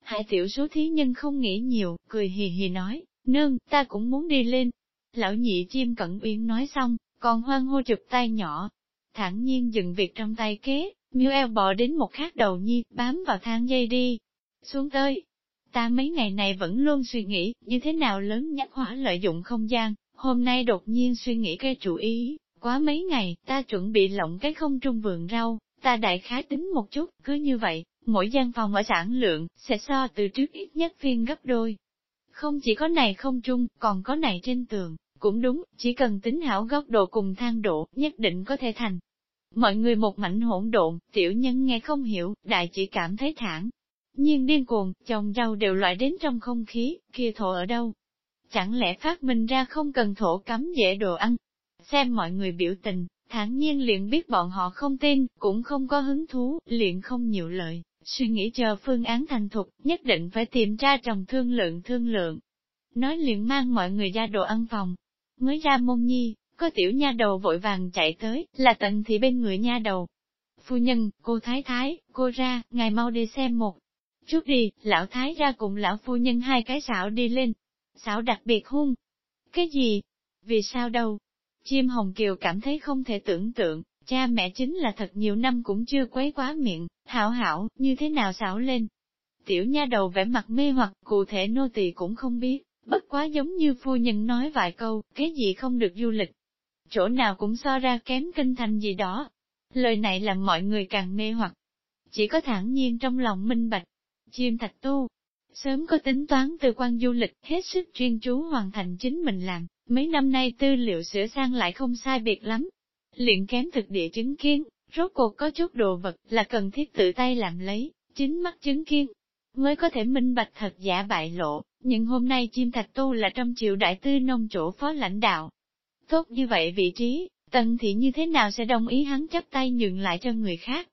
Hai tiểu số thí nhân không nghĩ nhiều, cười hì hì nói, nương, ta cũng muốn đi lên. Lão nhị chim cẩn uyên nói xong, còn hoang hô chụp tay nhỏ. thản nhiên dừng việc trong tay kế, miêu eo bò đến một khác đầu nhi, bám vào thang dây đi. Xuống tới. Ta mấy ngày này vẫn luôn suy nghĩ, như thế nào lớn nhắc hỏa lợi dụng không gian, hôm nay đột nhiên suy nghĩ cái chủ ý, quá mấy ngày, ta chuẩn bị lộng cái không trung vườn rau, ta đại khái tính một chút, cứ như vậy, mỗi gian phòng ở sản lượng, sẽ so từ trước ít nhất phiên gấp đôi. Không chỉ có này không trung, còn có này trên tường, cũng đúng, chỉ cần tính hảo góc độ cùng thang độ, nhất định có thể thành. Mọi người một mảnh hỗn độn, tiểu nhân nghe không hiểu, đại chỉ cảm thấy thản, nhiên điên cuồng, chồng rau đều loại đến trong không khí, kia thổ ở đâu? Chẳng lẽ phát minh ra không cần thổ cắm dễ đồ ăn? Xem mọi người biểu tình, thản nhiên liền biết bọn họ không tin, cũng không có hứng thú, liền không nhiều lợi, suy nghĩ chờ phương án thành thục, nhất định phải tìm ra trồng thương lượng thương lượng. Nói liền mang mọi người ra đồ ăn phòng. Mới ra môn nhi, có tiểu nha đầu vội vàng chạy tới, là tận thị bên người nha đầu. Phu nhân, cô thái thái, cô ra, ngài mau đi xem một. Chút đi, lão thái ra cùng lão phu nhân hai cái xảo đi lên. Xảo đặc biệt hung. Cái gì? Vì sao đâu? Chim Hồng Kiều cảm thấy không thể tưởng tượng, cha mẹ chính là thật nhiều năm cũng chưa quấy quá miệng, hảo hảo, như thế nào xảo lên. Tiểu nha đầu vẻ mặt mê hoặc, cụ thể nô tỳ cũng không biết, bất quá giống như phu nhân nói vài câu, cái gì không được du lịch. Chỗ nào cũng so ra kém kinh thành gì đó. Lời này làm mọi người càng mê hoặc. Chỉ có thản nhiên trong lòng minh bạch. Chim thạch tu, sớm có tính toán từ quan du lịch hết sức chuyên chú hoàn thành chính mình làm, mấy năm nay tư liệu sửa sang lại không sai biệt lắm. Luyện kém thực địa chứng kiến, rốt cuộc có chút đồ vật là cần thiết tự tay làm lấy, chính mắt chứng kiến, mới có thể minh bạch thật giả bại lộ, nhưng hôm nay chim thạch tu là trong triều đại tư nông chỗ phó lãnh đạo. Tốt như vậy vị trí, tần thị như thế nào sẽ đồng ý hắn chấp tay nhường lại cho người khác?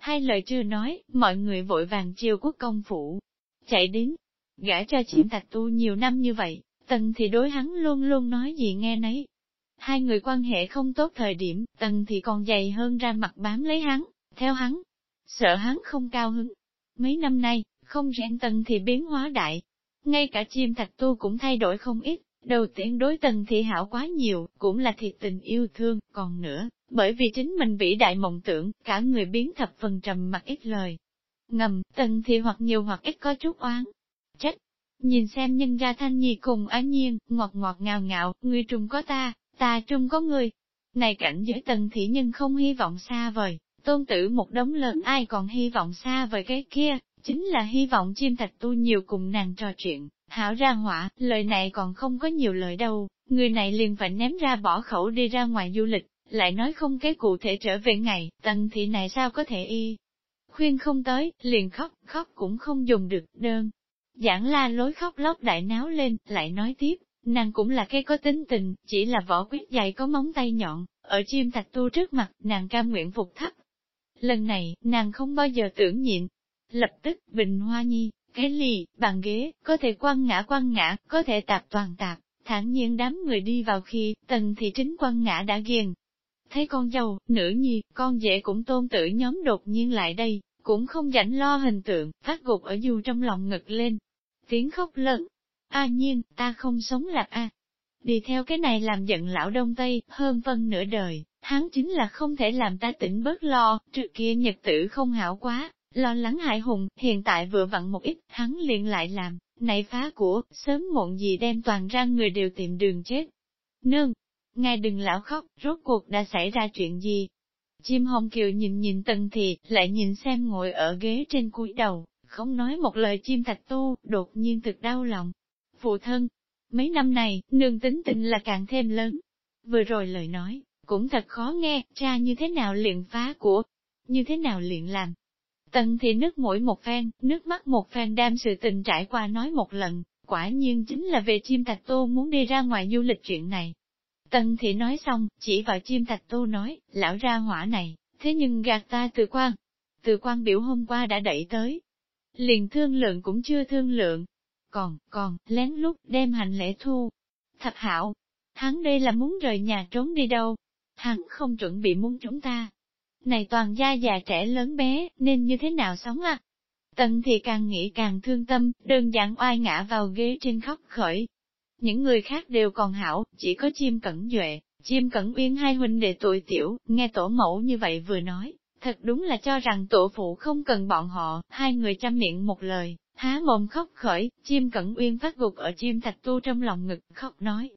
Hai lời chưa nói, mọi người vội vàng chiều quốc công phủ, chạy đến, gã cho chiếm thạch tu nhiều năm như vậy, tần thì đối hắn luôn luôn nói gì nghe nấy. Hai người quan hệ không tốt thời điểm, tần thì còn dày hơn ra mặt bám lấy hắn, theo hắn, sợ hắn không cao hứng. Mấy năm nay, không rèn tần thì biến hóa đại, ngay cả chim thạch tu cũng thay đổi không ít. Đầu tiên đối tần thị hảo quá nhiều, cũng là thiệt tình yêu thương, còn nữa, bởi vì chính mình vĩ đại mộng tưởng, cả người biến thập phần trầm mặt ít lời. Ngầm, tần thì hoặc nhiều hoặc ít có chút oán, trách. Nhìn xem nhân gia thanh nhi cùng á nhiên, ngọt ngọt ngào ngạo, người trùng có ta, ta trùng có người. Này cảnh giới tần thị nhân không hy vọng xa vời, tôn tử một đống lớn ai còn hy vọng xa vời cái kia, chính là hy vọng chim thạch tu nhiều cùng nàng trò chuyện, hảo ra hỏa, lời này còn không có nhiều lời đâu, người này liền phải ném ra bỏ khẩu đi ra ngoài du lịch, lại nói không cái cụ thể trở về ngày, tần thị này sao có thể y. Khuyên không tới, liền khóc, khóc cũng không dùng được, đơn. Giảng la lối khóc lóc đại náo lên, lại nói tiếp, nàng cũng là cái có tính tình, chỉ là võ quyết dày có móng tay nhọn, ở chim thạch tu trước mặt, nàng cam nguyện phục thấp. Lần này, nàng không bao giờ tưởng nhịn, Lập tức, Bình Hoa Nhi, cái lì, bàn ghế, có thể quăng ngã quăng ngã, có thể tạp toàn tạp, thản nhiên đám người đi vào khi, tần thị chính quăng ngã đã ghiền. Thấy con dâu, nữ nhi, con dễ cũng tôn tử nhóm đột nhiên lại đây, cũng không rảnh lo hình tượng, phát gục ở dù trong lòng ngực lên. Tiếng khóc lớn. A nhiên, ta không sống lạc a. Đi theo cái này làm giận lão đông tây, hơn phân nửa đời, hắn chính là không thể làm ta tỉnh bớt lo, trước kia nhật tử không hảo quá, Lo lắng hại hùng, hiện tại vừa vặn một ít, hắn liền lại làm, này phá của, sớm muộn gì đem toàn ra người đều tìm đường chết. Nương, ngài đừng lão khóc, rốt cuộc đã xảy ra chuyện gì? Chim hồng kiều nhìn nhìn tần thì, lại nhìn xem ngồi ở ghế trên cúi đầu, không nói một lời chim thạch tu, đột nhiên thực đau lòng. Phụ thân, mấy năm này, nương tính tình là càng thêm lớn. Vừa rồi lời nói, cũng thật khó nghe, cha như thế nào luyện phá của, như thế nào luyện làm, Tần thì nước mũi một phen, nước mắt một phen đem sự tình trải qua nói một lần, quả nhiên chính là về chim thạch tô muốn đi ra ngoài du lịch chuyện này. Tân thì nói xong, chỉ vào chim thạch tu nói, lão ra hỏa này, thế nhưng gạt ta từ quan. Từ quan biểu hôm qua đã đẩy tới. Liền thương lượng cũng chưa thương lượng. Còn, còn, lén lút đem hành lễ thu. thật hảo, hắn đây là muốn rời nhà trốn đi đâu. Hắn không chuẩn bị muốn chúng ta, này toàn gia già trẻ lớn bé, nên như thế nào sống à? Tần thì càng nghĩ càng thương tâm, đơn giản oai ngã vào ghế trên khóc khởi. Những người khác đều còn hảo, chỉ có chim cẩn duệ, chim cẩn uyên hai huynh đệ tuổi tiểu, nghe tổ mẫu như vậy vừa nói, thật đúng là cho rằng tổ phụ không cần bọn họ, hai người chăm miệng một lời, há mồm khóc khởi, chim cẩn uyên phát gục ở chim thạch tu trong lòng ngực, khóc nói.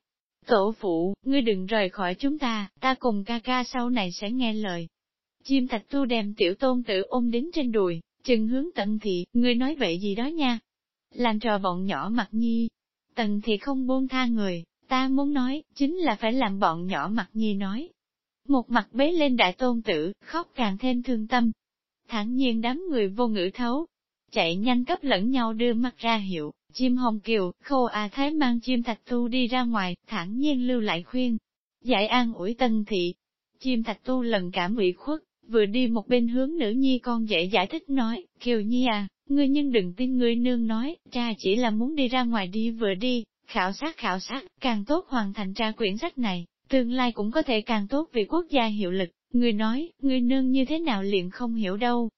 Tổ phụ, ngươi đừng rời khỏi chúng ta, ta cùng ca ca sau này sẽ nghe lời, Chim thạch tu đem tiểu tôn tử ôm đến trên đùi, chừng hướng tận thị, ngươi nói vậy gì đó nha. Làm trò bọn nhỏ mặt nhi. Tần thì không buông tha người, ta muốn nói, chính là phải làm bọn nhỏ mặt nhi nói. Một mặt bế lên đại tôn tử, khóc càng thêm thương tâm. Thẳng nhiên đám người vô ngữ thấu, chạy nhanh cấp lẫn nhau đưa mắt ra hiệu, chim hồng kiều, khô à thái mang chim thạch tu đi ra ngoài, thẳng nhiên lưu lại khuyên. Giải an ủi tân thị, chim thạch tu lần cảm ủy khuất, vừa đi một bên hướng nữ nhi con dễ giải thích nói, kiều nhi à, ngươi nhưng đừng tin ngươi nương nói, cha chỉ là muốn đi ra ngoài đi vừa đi, khảo sát khảo sát, càng tốt hoàn thành tra quyển sách này, tương lai cũng có thể càng tốt vì quốc gia hiệu lực, ngươi nói, ngươi nương như thế nào liền không hiểu đâu,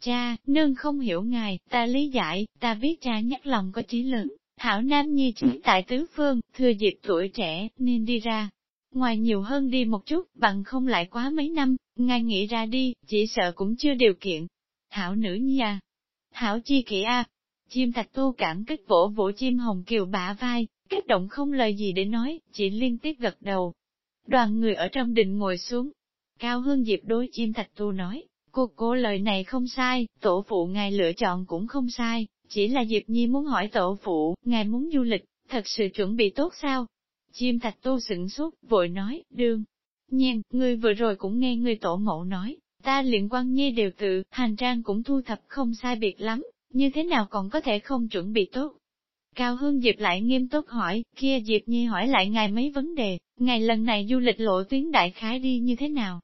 Cha, nương không hiểu ngài, ta lý giải, ta biết cha nhắc lòng có trí lượng Hảo Nam Nhi chỉ tại tứ phương, thừa dịp tuổi trẻ, nên đi ra. Ngoài nhiều hơn đi một chút, bằng không lại quá mấy năm, ngài nghĩ ra đi, chỉ sợ cũng chưa điều kiện. Hảo nữ nhi à? Hảo chi kỷ a Chim thạch tu cảm kích vỗ vỗ chim hồng kiều bả vai, kích động không lời gì để nói, chỉ liên tiếp gật đầu. Đoàn người ở trong đình ngồi xuống. Cao Hương Diệp đối chim thạch tu nói, Cô cô lời này không sai, tổ phụ ngài lựa chọn cũng không sai, chỉ là Diệp Nhi muốn hỏi tổ phụ, ngài muốn du lịch, thật sự chuẩn bị tốt sao? Chim thạch tu sửng sốt, vội nói, đương. Nhiên, người vừa rồi cũng nghe người tổ mẫu nói, ta liền quan nhi đều tự, hành trang cũng thu thập không sai biệt lắm, như thế nào còn có thể không chuẩn bị tốt? Cao Hương Diệp lại nghiêm túc hỏi, kia Diệp Nhi hỏi lại ngài mấy vấn đề, ngài lần này du lịch lộ tuyến đại khái đi như thế nào?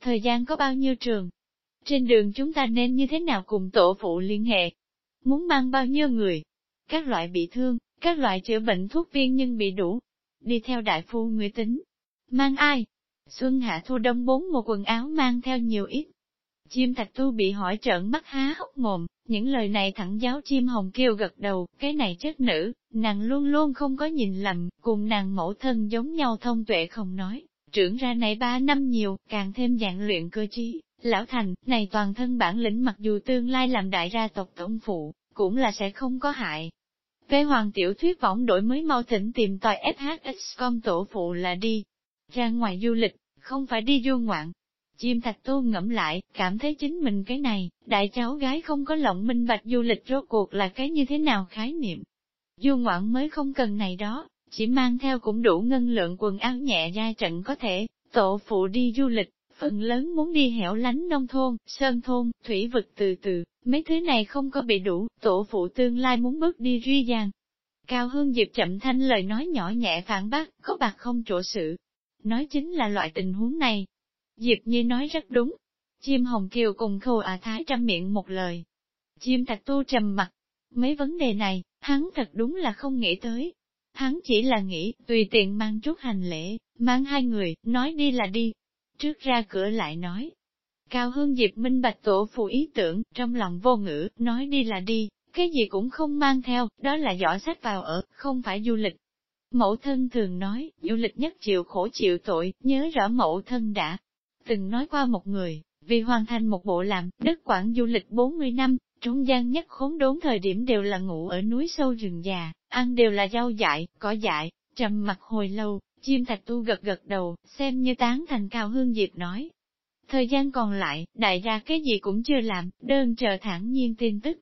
Thời gian có bao nhiêu trường? Trên đường chúng ta nên như thế nào cùng tổ phụ liên hệ? Muốn mang bao nhiêu người? Các loại bị thương, các loại chữa bệnh thuốc viên nhưng bị đủ. Đi theo đại phu người tính. Mang ai? Xuân hạ thu đông bốn một quần áo mang theo nhiều ít. Chim thạch tu bị hỏi trợn mắt há hốc mồm, những lời này thẳng giáo chim hồng kêu gật đầu, cái này chất nữ, nàng luôn luôn không có nhìn lầm, cùng nàng mẫu thân giống nhau thông tuệ không nói, trưởng ra này ba năm nhiều, càng thêm dạng luyện cơ trí, Lão Thành, này toàn thân bản lĩnh mặc dù tương lai làm đại gia tộc tổng phụ, cũng là sẽ không có hại. Về hoàng tiểu thuyết võng đổi mới mau thỉnh tìm tòi FHX.com tổ phụ là đi ra ngoài du lịch, không phải đi du ngoạn. Chim thạch tu ngẫm lại, cảm thấy chính mình cái này, đại cháu gái không có lộng minh bạch du lịch rốt cuộc là cái như thế nào khái niệm. Du ngoạn mới không cần này đó, chỉ mang theo cũng đủ ngân lượng quần áo nhẹ ra trận có thể, tổ phụ đi du lịch, phần lớn muốn đi hẻo lánh nông thôn, sơn thôn, thủy vực từ từ, mấy thứ này không có bị đủ, tổ phụ tương lai muốn bước đi duy dàng. Cao Hương Diệp chậm thanh lời nói nhỏ nhẹ phản bác, có bạc không chỗ sự. Nói chính là loại tình huống này. Diệp Nhi nói rất đúng. Chim Hồng Kiều cùng khâu à thái trăm miệng một lời. Chim Thạch Tu trầm mặt. Mấy vấn đề này, hắn thật đúng là không nghĩ tới. Hắn chỉ là nghĩ, tùy tiện mang chút hành lễ, mang hai người, nói đi là đi, trước ra cửa lại nói. Cao Hương Diệp minh bạch tổ phụ ý tưởng, trong lòng vô ngữ, nói đi là đi, cái gì cũng không mang theo, đó là giỏ sách vào ở, không phải du lịch. Mẫu thân thường nói, du lịch nhất chịu khổ chịu tội, nhớ rõ mẫu thân đã từng nói qua một người, vì hoàn thành một bộ làm, đất quản du lịch 40 năm, trung gian nhất khốn đốn thời điểm đều là ngủ ở núi sâu rừng già, ăn đều là rau dại, cỏ dại, trầm mặt hồi lâu, Chim thạch tu gật gật đầu, xem như tán thành cao hương diệp nói. Thời gian còn lại, đại gia cái gì cũng chưa làm, đơn chờ thẳng nhiên tin tức.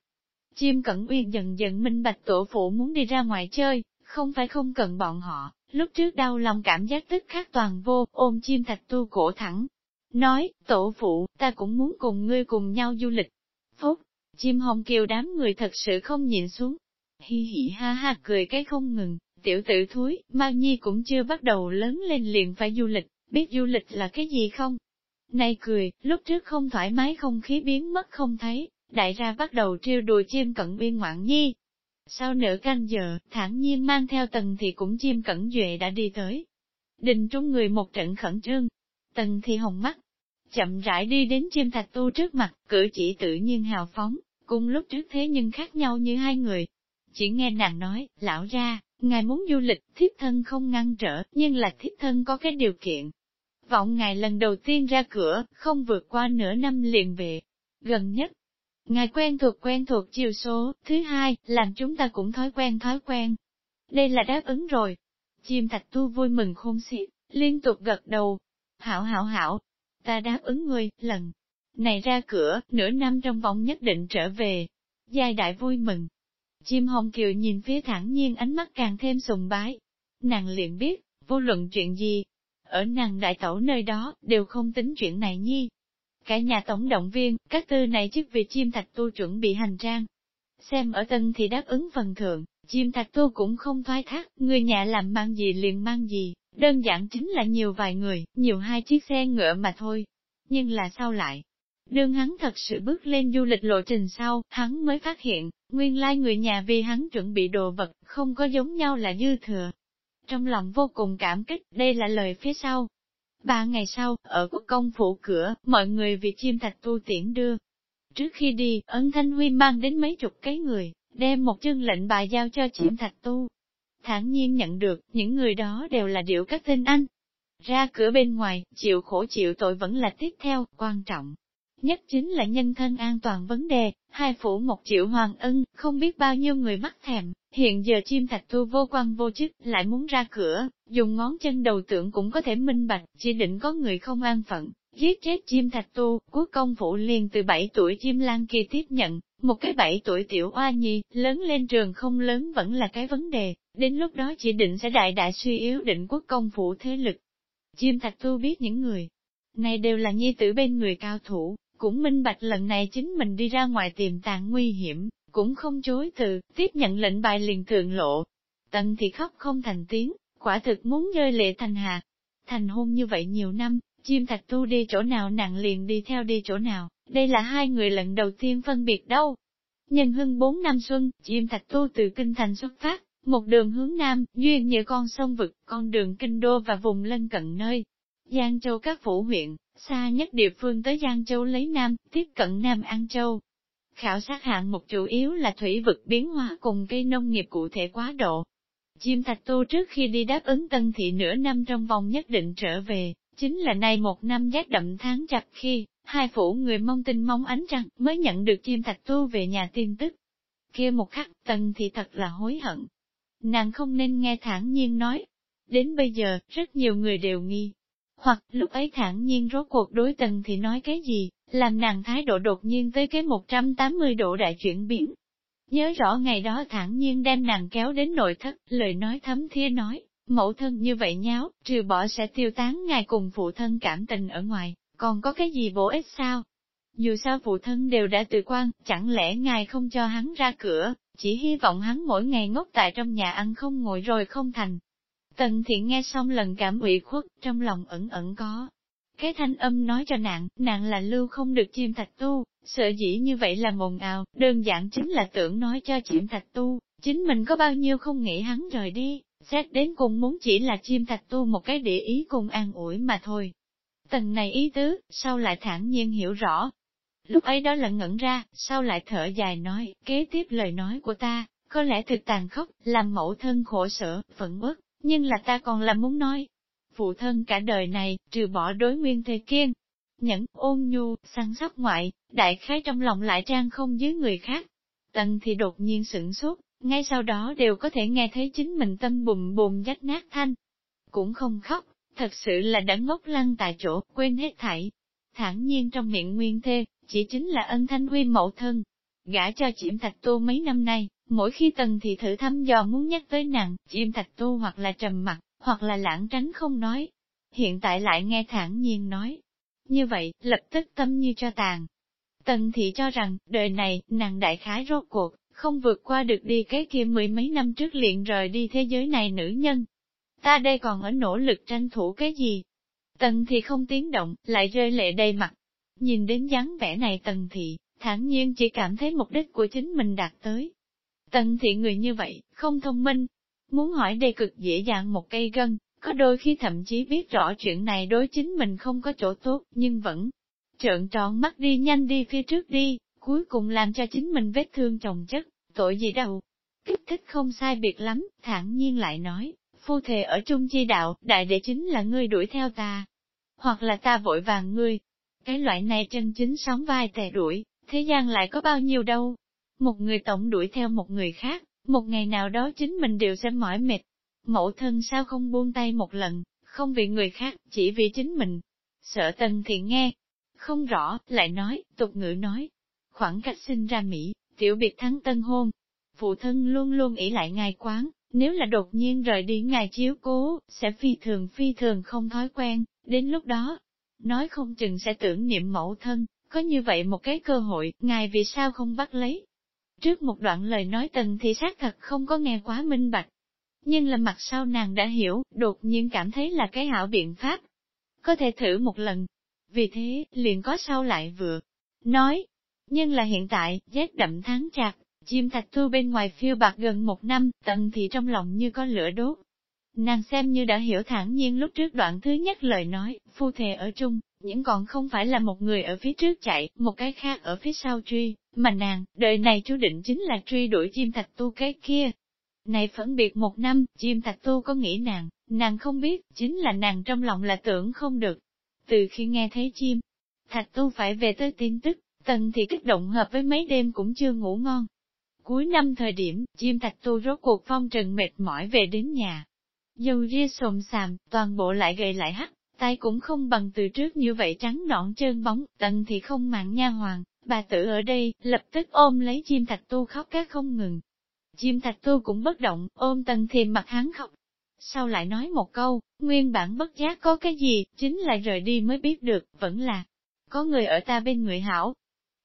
Chim cẩn uyên dần dần minh bạch tổ phụ muốn đi ra ngoài chơi, không phải không cần bọn họ, lúc trước đau lòng cảm giác tức khác toàn vô, ôm chim thạch tu cổ thẳng. Nói, tổ phụ, ta cũng muốn cùng ngươi cùng nhau du lịch. Phúc, chim hồng kiều đám người thật sự không nhịn xuống. Hi hi ha ha cười cái không ngừng, Tiểu tử thúi, Mao Nhi cũng chưa bắt đầu lớn lên liền phải du lịch, biết du lịch là cái gì không? Nay cười, lúc trước không thoải mái không khí biến mất không thấy, đại ra bắt đầu trêu đùa chim cận biên ngoạn nhi. Sau nửa canh giờ, thản nhiên mang theo tần thì cũng chim cẩn duệ đã đi tới. Đình trung người một trận khẩn trương. Tần thì hồng mắt, chậm rãi đi đến chim thạch tu trước mặt, cử chỉ tự nhiên hào phóng, cùng lúc trước thế nhưng khác nhau như hai người. Chỉ nghe nàng nói, lão ra, Ngài muốn du lịch, thiếp thân không ngăn trở, nhưng là thiếp thân có cái điều kiện. Vọng ngài lần đầu tiên ra cửa, không vượt qua nửa năm liền về. Gần nhất, ngài quen thuộc quen thuộc chiều số, thứ hai, làm chúng ta cũng thói quen thói quen. Đây là đáp ứng rồi. Chim thạch tu vui mừng khôn xiết, liên tục gật đầu. Hảo hảo hảo, ta đáp ứng ngươi, lần này ra cửa, nửa năm trong vòng nhất định trở về. Giai đại vui mừng. Chim hồng kiều nhìn phía thẳng nhiên ánh mắt càng thêm sùng bái. Nàng liền biết, vô luận chuyện gì, ở nàng đại tẩu nơi đó, đều không tính chuyện này nhi. Cả nhà tổng động viên, các tư này chức vì chim thạch tu chuẩn bị hành trang. Xem ở tân thì đáp ứng phần thượng, chim thạch tu cũng không thoái thác, người nhà làm mang gì liền mang gì, đơn giản chính là nhiều vài người, nhiều hai chiếc xe ngựa mà thôi. Nhưng là sao lại? Đương hắn thật sự bước lên du lịch lộ trình sau, hắn mới phát hiện, nguyên lai người nhà vì hắn chuẩn bị đồ vật, không có giống nhau là dư thừa. Trong lòng vô cùng cảm kích, đây là lời phía sau. Ba ngày sau, ở quốc công phủ cửa, mọi người vì chim thạch tu tiễn đưa. Trước khi đi, ân thanh huy mang đến mấy chục cái người, đem một chân lệnh bài giao cho chim thạch tu. Thản nhiên nhận được, những người đó đều là điệu các tên anh. Ra cửa bên ngoài, chịu khổ chịu tội vẫn là tiếp theo, quan trọng. Nhất chính là nhân thân an toàn vấn đề, hai phủ một triệu hoàng ân, không biết bao nhiêu người mắc thèm, hiện giờ chim thạch tu vô quan vô chức, lại muốn ra cửa, dùng ngón chân đầu tượng cũng có thể minh bạch, chỉ định có người không an phận, giết chết chim thạch tu, quốc công phủ liền từ 7 tuổi chim lan kia tiếp nhận, một cái 7 tuổi tiểu oa nhi, lớn lên trường không lớn vẫn là cái vấn đề, đến lúc đó chỉ định sẽ đại đại suy yếu định quốc công phủ thế lực. Chim thạch tu biết những người này đều là nhi tử bên người cao thủ, cũng minh bạch lần này chính mình đi ra ngoài tiềm tàng nguy hiểm, cũng không chối từ, tiếp nhận lệnh bài liền thượng lộ. Tận thì khóc không thành tiếng, quả thực muốn rơi lệ thành hạt. Thành hôn như vậy nhiều năm, chim thạch tu đi chỗ nào nặng liền đi theo đi chỗ nào, đây là hai người lần đầu tiên phân biệt đâu. Nhân hưng bốn năm xuân, chim thạch tu từ kinh thành xuất phát, một đường hướng nam, duyên như con sông vực, con đường kinh đô và vùng lân cận nơi. Giang Châu các phủ huyện, xa nhất địa phương tới Giang Châu lấy Nam, tiếp cận Nam An Châu. Khảo sát hạng mục chủ yếu là thủy vực biến hóa cùng cây nông nghiệp cụ thể quá độ. Chim Thạch Tu trước khi đi đáp ứng Tân Thị nửa năm trong vòng nhất định trở về, chính là nay một năm giác đậm tháng chặt khi, hai phủ người mong tin mong ánh trăng mới nhận được chim Thạch Tu về nhà tin tức. kia một khắc, Tân Thị thật là hối hận. Nàng không nên nghe thản nhiên nói. Đến bây giờ, rất nhiều người đều nghi, hoặc lúc ấy thản nhiên rốt cuộc đối tần thì nói cái gì, làm nàng thái độ đột nhiên tới cái 180 độ đại chuyển biến. Nhớ rõ ngày đó thản nhiên đem nàng kéo đến nội thất, lời nói thấm thía nói, mẫu thân như vậy nháo, trừ bỏ sẽ tiêu tán ngài cùng phụ thân cảm tình ở ngoài, còn có cái gì bổ ích sao? Dù sao phụ thân đều đã tự quan, chẳng lẽ ngài không cho hắn ra cửa, chỉ hy vọng hắn mỗi ngày ngốc tại trong nhà ăn không ngồi rồi không thành, Tần thiện nghe xong lần cảm ủy khuất, trong lòng ẩn ẩn có. Cái thanh âm nói cho nàng, nàng là lưu không được chim thạch tu, sợ dĩ như vậy là mồn ào, đơn giản chính là tưởng nói cho chim thạch tu, chính mình có bao nhiêu không nghĩ hắn rời đi, xét đến cùng muốn chỉ là chim thạch tu một cái địa ý cùng an ủi mà thôi. Tần này ý tứ, sau lại thản nhiên hiểu rõ. Lúc ấy đó là ngẩn ra, sau lại thở dài nói, kế tiếp lời nói của ta, có lẽ thực tàn khốc, làm mẫu thân khổ sở, phẫn uất, nhưng là ta còn là muốn nói, phụ thân cả đời này, trừ bỏ đối nguyên thề kiên, nhẫn, ôn nhu, săn sóc ngoại, đại khái trong lòng lại trang không dưới người khác. Tần thì đột nhiên sửng sốt, ngay sau đó đều có thể nghe thấy chính mình tâm bùm bùm rách nát thanh. Cũng không khóc, thật sự là đã ngốc lăn tại chỗ, quên hết thảy. Thẳng nhiên trong miệng nguyên thê, chỉ chính là ân thanh huy mẫu thân. Gã cho chiếm thạch tô mấy năm nay, Mỗi khi tần thì thử thăm dò muốn nhắc tới nàng, chim thạch tu hoặc là trầm mặt, hoặc là lãng tránh không nói. Hiện tại lại nghe thản nhiên nói. Như vậy, lập tức tâm như cho tàn. Tần thị cho rằng, đời này, nàng đại khái rốt cuộc, không vượt qua được đi cái kia mười mấy năm trước liền rời đi thế giới này nữ nhân. Ta đây còn ở nỗ lực tranh thủ cái gì? Tần thị không tiếng động, lại rơi lệ đầy mặt. Nhìn đến dáng vẻ này tần thị, thản nhiên chỉ cảm thấy mục đích của chính mình đạt tới. Tần thiện người như vậy, không thông minh. Muốn hỏi đề cực dễ dàng một cây gân, có đôi khi thậm chí biết rõ chuyện này đối chính mình không có chỗ tốt, nhưng vẫn trợn tròn mắt đi nhanh đi phía trước đi, cuối cùng làm cho chính mình vết thương chồng chất, tội gì đâu. Kích thích không sai biệt lắm, thản nhiên lại nói, phu thề ở trung chi đạo, đại đệ chính là ngươi đuổi theo ta, hoặc là ta vội vàng ngươi. Cái loại này chân chính sóng vai tè đuổi, thế gian lại có bao nhiêu đâu, một người tổng đuổi theo một người khác, một ngày nào đó chính mình đều sẽ mỏi mệt. Mẫu thân sao không buông tay một lần, không vì người khác, chỉ vì chính mình. Sợ tần thì nghe, không rõ, lại nói, tục ngữ nói. Khoảng cách sinh ra Mỹ, tiểu biệt thắng tân hôn. Phụ thân luôn luôn ỷ lại ngài quán, nếu là đột nhiên rời đi ngài chiếu cố, sẽ phi thường phi thường không thói quen, đến lúc đó, nói không chừng sẽ tưởng niệm mẫu thân, có như vậy một cái cơ hội, ngài vì sao không bắt lấy. Trước một đoạn lời nói tần thì xác thật không có nghe quá minh bạch. Nhưng là mặt sau nàng đã hiểu, đột nhiên cảm thấy là cái hảo biện pháp. Có thể thử một lần. Vì thế, liền có sau lại vừa. Nói. Nhưng là hiện tại, rét đậm tháng chạc, chim thạch thu bên ngoài phiêu bạc gần một năm, tần thì trong lòng như có lửa đốt. Nàng xem như đã hiểu thản nhiên lúc trước đoạn thứ nhất lời nói, phu thề ở chung, những còn không phải là một người ở phía trước chạy, một cái khác ở phía sau truy, mà nàng, đời này chú định chính là truy đuổi chim thạch tu cái kia. Này phẫn biệt một năm, chim thạch tu có nghĩ nàng, nàng không biết, chính là nàng trong lòng là tưởng không được. Từ khi nghe thấy chim, thạch tu phải về tới tin tức, tần thì kích động hợp với mấy đêm cũng chưa ngủ ngon. Cuối năm thời điểm, chim thạch tu rốt cuộc phong trần mệt mỏi về đến nhà. Dầu ria sồm sàm, toàn bộ lại gầy lại hắt, tay cũng không bằng từ trước như vậy trắng nõn trơn bóng, tận thì không mạng nha hoàng, bà tử ở đây, lập tức ôm lấy chim thạch tu khóc các không ngừng. Chim thạch tu cũng bất động, ôm tần thì mặt hắn khóc. Sau lại nói một câu, nguyên bản bất giác có cái gì, chính là rời đi mới biết được, vẫn là, có người ở ta bên người hảo.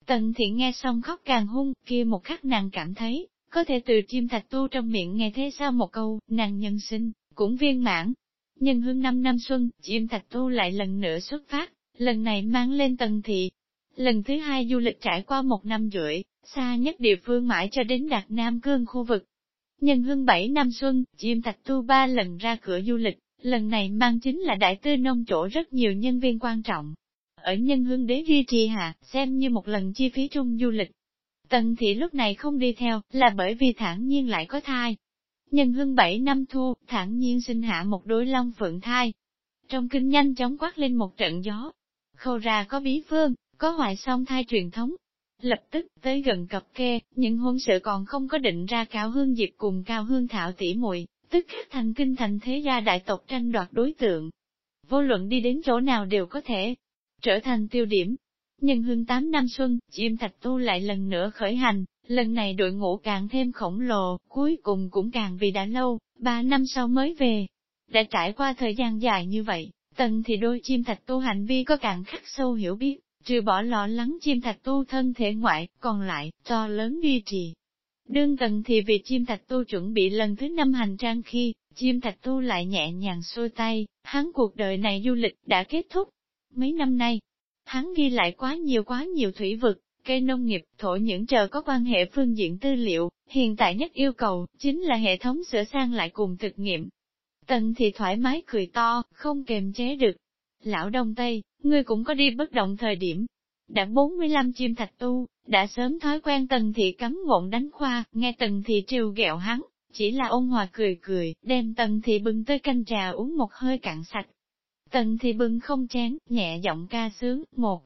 Tần thiện nghe xong khóc càng hung, kia một khắc nàng cảm thấy, có thể từ chim thạch tu trong miệng nghe thế sao một câu, nàng nhân sinh, cũng viên mãn, Nhân hương năm năm xuân, chim thạch tu lại lần nữa xuất phát, lần này mang lên tầng thị. Lần thứ hai du lịch trải qua một năm rưỡi, xa nhất địa phương mãi cho đến đạt Nam Cương khu vực. Nhân hương bảy năm xuân, chim thạch tu ba lần ra cửa du lịch, lần này mang chính là đại tư nông chỗ rất nhiều nhân viên quan trọng. Ở nhân hương đế duy trì hạ, xem như một lần chi phí trung du lịch. Tần thị lúc này không đi theo, là bởi vì thản nhiên lại có thai, Nhân hương bảy năm thu, thản nhiên sinh hạ một đôi long phượng thai. Trong kinh nhanh chóng quát lên một trận gió. Khâu ra có bí phương, có hoài song thai truyền thống. Lập tức, tới gần cặp kê, những hôn sự còn không có định ra cao hương dịp cùng cao hương thảo tỉ muội tức khắc thành kinh thành thế gia đại tộc tranh đoạt đối tượng. Vô luận đi đến chỗ nào đều có thể trở thành tiêu điểm. Nhân hương tám năm xuân, chim thạch tu lại lần nữa khởi hành, Lần này đội ngũ càng thêm khổng lồ, cuối cùng cũng càng vì đã lâu, ba năm sau mới về. Đã trải qua thời gian dài như vậy, tần thì đôi chim thạch tu hành vi có càng khắc sâu hiểu biết, trừ bỏ lo lắng chim thạch tu thân thể ngoại, còn lại, to lớn duy trì. Đương tần thì vì chim thạch tu chuẩn bị lần thứ năm hành trang khi, chim thạch tu lại nhẹ nhàng xuôi tay, hắn cuộc đời này du lịch đã kết thúc. Mấy năm nay, hắn ghi lại quá nhiều quá nhiều thủy vực, cây nông nghiệp, thổ những chờ có quan hệ phương diện tư liệu, hiện tại nhất yêu cầu, chính là hệ thống sửa sang lại cùng thực nghiệm. Tần thì thoải mái cười to, không kềm chế được. Lão Đông Tây, ngươi cũng có đi bất động thời điểm. Đã 45 chim thạch tu, đã sớm thói quen tần thị cấm ngộn đánh khoa, nghe tần thị trêu ghẹo hắn, chỉ là ôn hòa cười cười, đem tần thị bưng tới canh trà uống một hơi cạn sạch. Tần thị bưng không chén, nhẹ giọng ca sướng, một.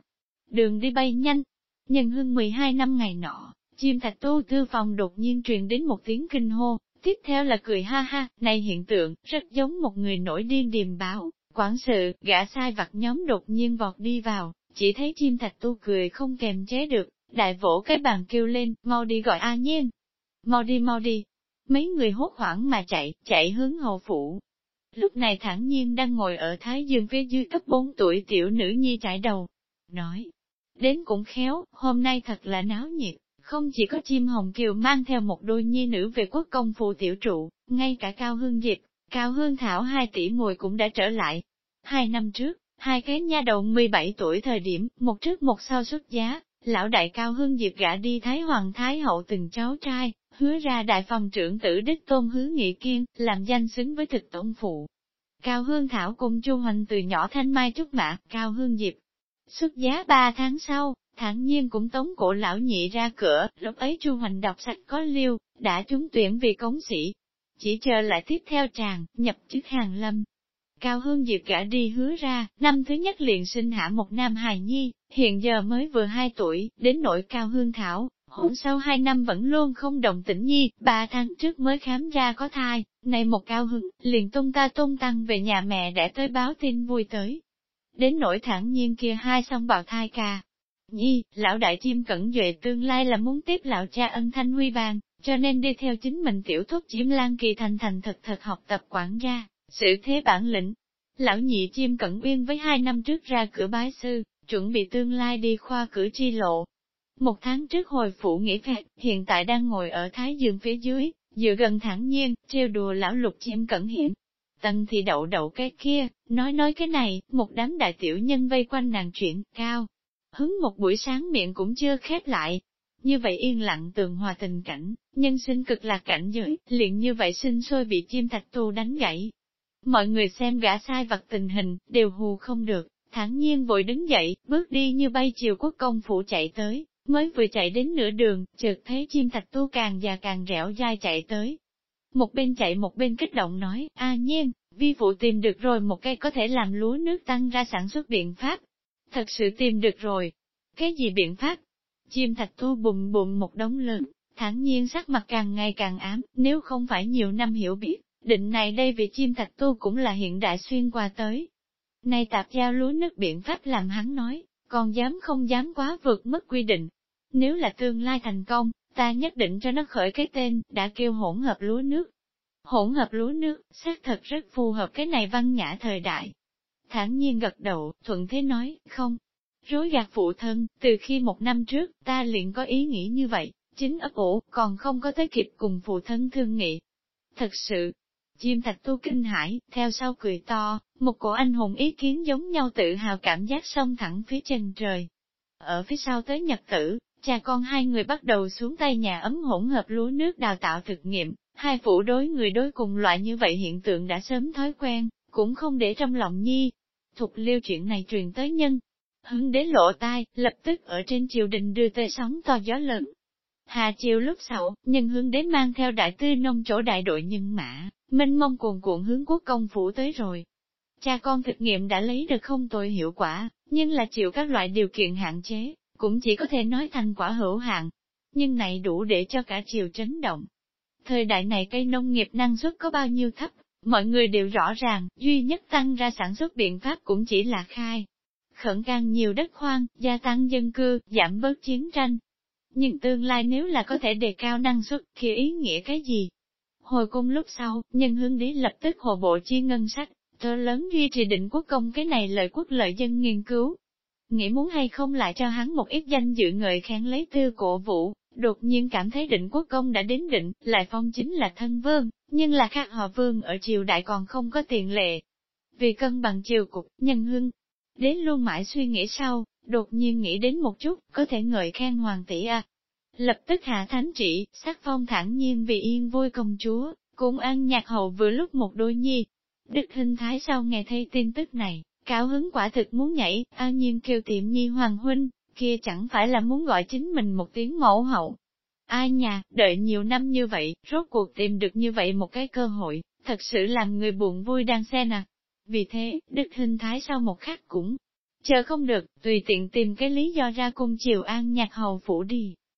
Đường đi bay nhanh, Nhân hương 12 năm ngày nọ, chim thạch tu thư phòng đột nhiên truyền đến một tiếng kinh hô, tiếp theo là cười ha ha, này hiện tượng, rất giống một người nổi điên điềm báo, quản sự, gã sai vặt nhóm đột nhiên vọt đi vào, chỉ thấy chim thạch tu cười không kềm chế được, đại vỗ cái bàn kêu lên, mau đi gọi A Nhiên. Mau đi mau đi. Mấy người hốt hoảng mà chạy, chạy hướng hồ phủ. Lúc này thẳng nhiên đang ngồi ở Thái Dương phía dưới cấp 4 tuổi tiểu nữ nhi trải đầu. Nói, Đến cũng khéo, hôm nay thật là náo nhiệt, không chỉ có chim hồng kiều mang theo một đôi nhi nữ về quốc công phù tiểu trụ, ngay cả cao hương diệp, cao hương thảo hai tỷ mùi cũng đã trở lại. Hai năm trước, hai cái nha đầu 17 tuổi thời điểm, một trước một sau xuất giá, lão đại cao hương diệp gã đi Thái Hoàng Thái Hậu từng cháu trai, hứa ra đại phòng trưởng tử đích tôn hứa nghị kiên, làm danh xứng với thực tổng phụ. Cao Hương Thảo cùng Chu Hoành từ nhỏ thanh mai trúc mã, Cao Hương Diệp, Xuất giá ba tháng sau, thản nhiên cũng tống cổ lão nhị ra cửa, lúc ấy Chu Hoành đọc sạch có liêu, đã trúng tuyển vì cống sĩ. Chỉ chờ lại tiếp theo tràng, nhập chức hàng lâm. Cao Hương Diệp gã đi hứa ra, năm thứ nhất liền sinh hạ một nam hài nhi, hiện giờ mới vừa hai tuổi, đến nội Cao Hương Thảo, hỗn sau hai năm vẫn luôn không động tĩnh nhi, ba tháng trước mới khám ra có thai, này một Cao Hương, liền tung ta tung tăng về nhà mẹ để tới báo tin vui tới đến nỗi thẳng nhiên kia hai song bào thai ca. Nhi, lão đại chim cẩn duệ tương lai là muốn tiếp lão cha ân thanh huy bàn cho nên đi theo chính mình tiểu thúc chiếm lan kỳ thành thành thật thật học tập quản gia, sự thế bản lĩnh. Lão nhị chim cẩn uyên với hai năm trước ra cửa bái sư, chuẩn bị tương lai đi khoa cử chi lộ. Một tháng trước hồi phủ nghỉ phép, hiện tại đang ngồi ở Thái Dương phía dưới, dựa gần thẳng nhiên, trêu đùa lão lục chim cẩn hiện. Tần thì đậu đậu cái kia, nói nói cái này, một đám đại tiểu nhân vây quanh nàng chuyện, cao. Hứng một buổi sáng miệng cũng chưa khép lại. Như vậy yên lặng tường hòa tình cảnh, nhân sinh cực lạc cảnh giới, liền như vậy sinh sôi bị chim thạch tu đánh gãy. Mọi người xem gã sai vật tình hình, đều hù không được, thản nhiên vội đứng dậy, bước đi như bay chiều quốc công phủ chạy tới, mới vừa chạy đến nửa đường, chợt thấy chim thạch tu càng già càng rẻo dai chạy tới. Một bên chạy một bên kích động nói, a nhiên, vi phụ tìm được rồi một cây có thể làm lúa nước tăng ra sản xuất biện pháp. Thật sự tìm được rồi. Cái gì biện pháp? Chim thạch tu bùm bùm một đống lớn, thản nhiên sắc mặt càng ngày càng ám, nếu không phải nhiều năm hiểu biết, định này đây vì chim thạch tu cũng là hiện đại xuyên qua tới. Nay tạp giao lúa nước biện pháp làm hắn nói, còn dám không dám quá vượt mất quy định. Nếu là tương lai thành công, ta nhất định cho nó khởi cái tên, đã kêu hỗn hợp lúa nước. Hỗn hợp lúa nước, xác thật rất phù hợp cái này văn nhã thời đại. Thản nhiên gật đầu, thuận thế nói, không. Rối gạt phụ thân, từ khi một năm trước, ta liền có ý nghĩ như vậy, chính ấp ủ, còn không có tới kịp cùng phụ thân thương nghị. Thật sự, chim thạch tu kinh hải, theo sau cười to, một cổ anh hùng ý kiến giống nhau tự hào cảm giác sông thẳng phía chân trời. Ở phía sau tới nhật tử, cha con hai người bắt đầu xuống tay nhà ấm hỗn hợp lúa nước đào tạo thực nghiệm, hai phủ đối người đối cùng loại như vậy hiện tượng đã sớm thói quen, cũng không để trong lòng nhi. Thục liêu chuyện này truyền tới nhân. Hứng đến lộ tai, lập tức ở trên triều đình đưa tới sóng to gió lớn. Hà chiều lúc sau, nhân hướng đến mang theo đại tư nông chỗ đại đội nhân mã, minh mong cuồn cuộn hướng quốc công phủ tới rồi. Cha con thực nghiệm đã lấy được không tồi hiệu quả, nhưng là chịu các loại điều kiện hạn chế, cũng chỉ có thể nói thành quả hữu hạn. Nhưng này đủ để cho cả triều chấn động. Thời đại này cây nông nghiệp năng suất có bao nhiêu thấp, mọi người đều rõ ràng, duy nhất tăng ra sản xuất biện pháp cũng chỉ là khai. Khẩn càng nhiều đất khoan, gia tăng dân cư, giảm bớt chiến tranh. Nhưng tương lai nếu là có thể đề cao năng suất, thì ý nghĩa cái gì? Hồi cung lúc sau, nhân hương đế lập tức hồ bộ chi ngân sách, thơ lớn duy trì định quốc công cái này lợi quốc lợi dân nghiên cứu. Nghĩ muốn hay không lại cho hắn một ít danh dự ngợi khen lấy tư cổ vũ, đột nhiên cảm thấy định quốc công đã đến định, lại phong chính là thân vương, nhưng là khác họ vương ở triều đại còn không có tiền lệ. Vì cân bằng triều cục, nhân hương, đến luôn mãi suy nghĩ sau, đột nhiên nghĩ đến một chút, có thể ngợi khen hoàng tỷ à, lập tức hạ thánh trị, sắc phong thẳng nhiên vì yên vui công chúa, cũng ăn nhạc hậu vừa lúc một đôi nhi. Đức hình thái sau nghe thấy tin tức này, cao hứng quả thực muốn nhảy, an nhiên kêu tiệm nhi hoàng huynh, kia chẳng phải là muốn gọi chính mình một tiếng mẫu hậu. Ai nhà, đợi nhiều năm như vậy, rốt cuộc tìm được như vậy một cái cơ hội, thật sự làm người buồn vui đang xe à. Vì thế, đức hình thái sau một khắc cũng chờ không được, tùy tiện tìm cái lý do ra cung chiều an nhạc hầu phủ đi,